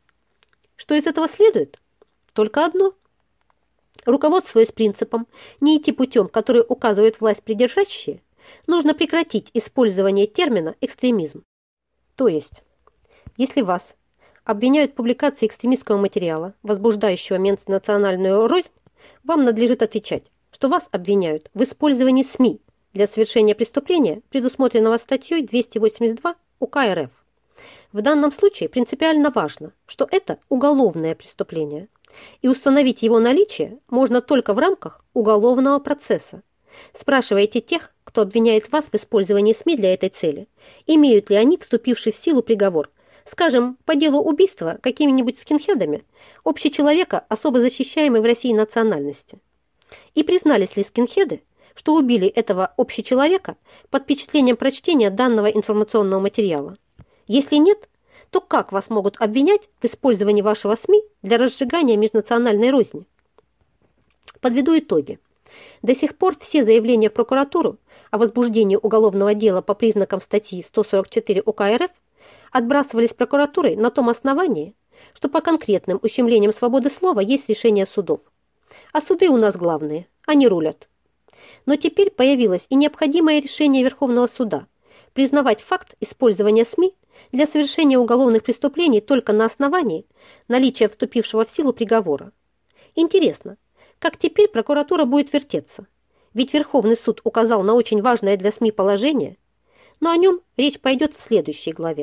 Что из этого следует? Только одно – Руководствуясь принципом не идти путем, который указывает власть придержащие, нужно прекратить использование термина «экстремизм». То есть, если вас обвиняют в публикации экстремистского материала, возбуждающего национальную рознь, вам надлежит отвечать, что вас обвиняют в использовании СМИ для совершения преступления, предусмотренного статьей 282 УК РФ. В данном случае принципиально важно, что это уголовное преступление, и установить его наличие можно только в рамках уголовного процесса. Спрашивайте тех, кто обвиняет вас в использовании СМИ для этой цели, имеют ли они вступивший в силу приговор, скажем, по делу убийства какими-нибудь скинхедами, общечеловека особо защищаемой в России национальности. И признались ли скинхеды, что убили этого общечеловека под впечатлением прочтения данного информационного материала? Если нет, то как вас могут обвинять в использовании вашего СМИ для разжигания межнациональной розни? Подведу итоги. До сих пор все заявления в прокуратуру о возбуждении уголовного дела по признакам статьи 144 УК РФ отбрасывались прокуратурой на том основании, что по конкретным ущемлениям свободы слова есть решение судов. А суды у нас главные, они рулят. Но теперь появилось и необходимое решение Верховного суда признавать факт использования СМИ для совершения уголовных преступлений только на основании наличия вступившего в силу приговора. Интересно, как теперь прокуратура будет вертеться? Ведь Верховный суд указал на очень важное для СМИ положение, но о нем речь пойдет в следующей главе.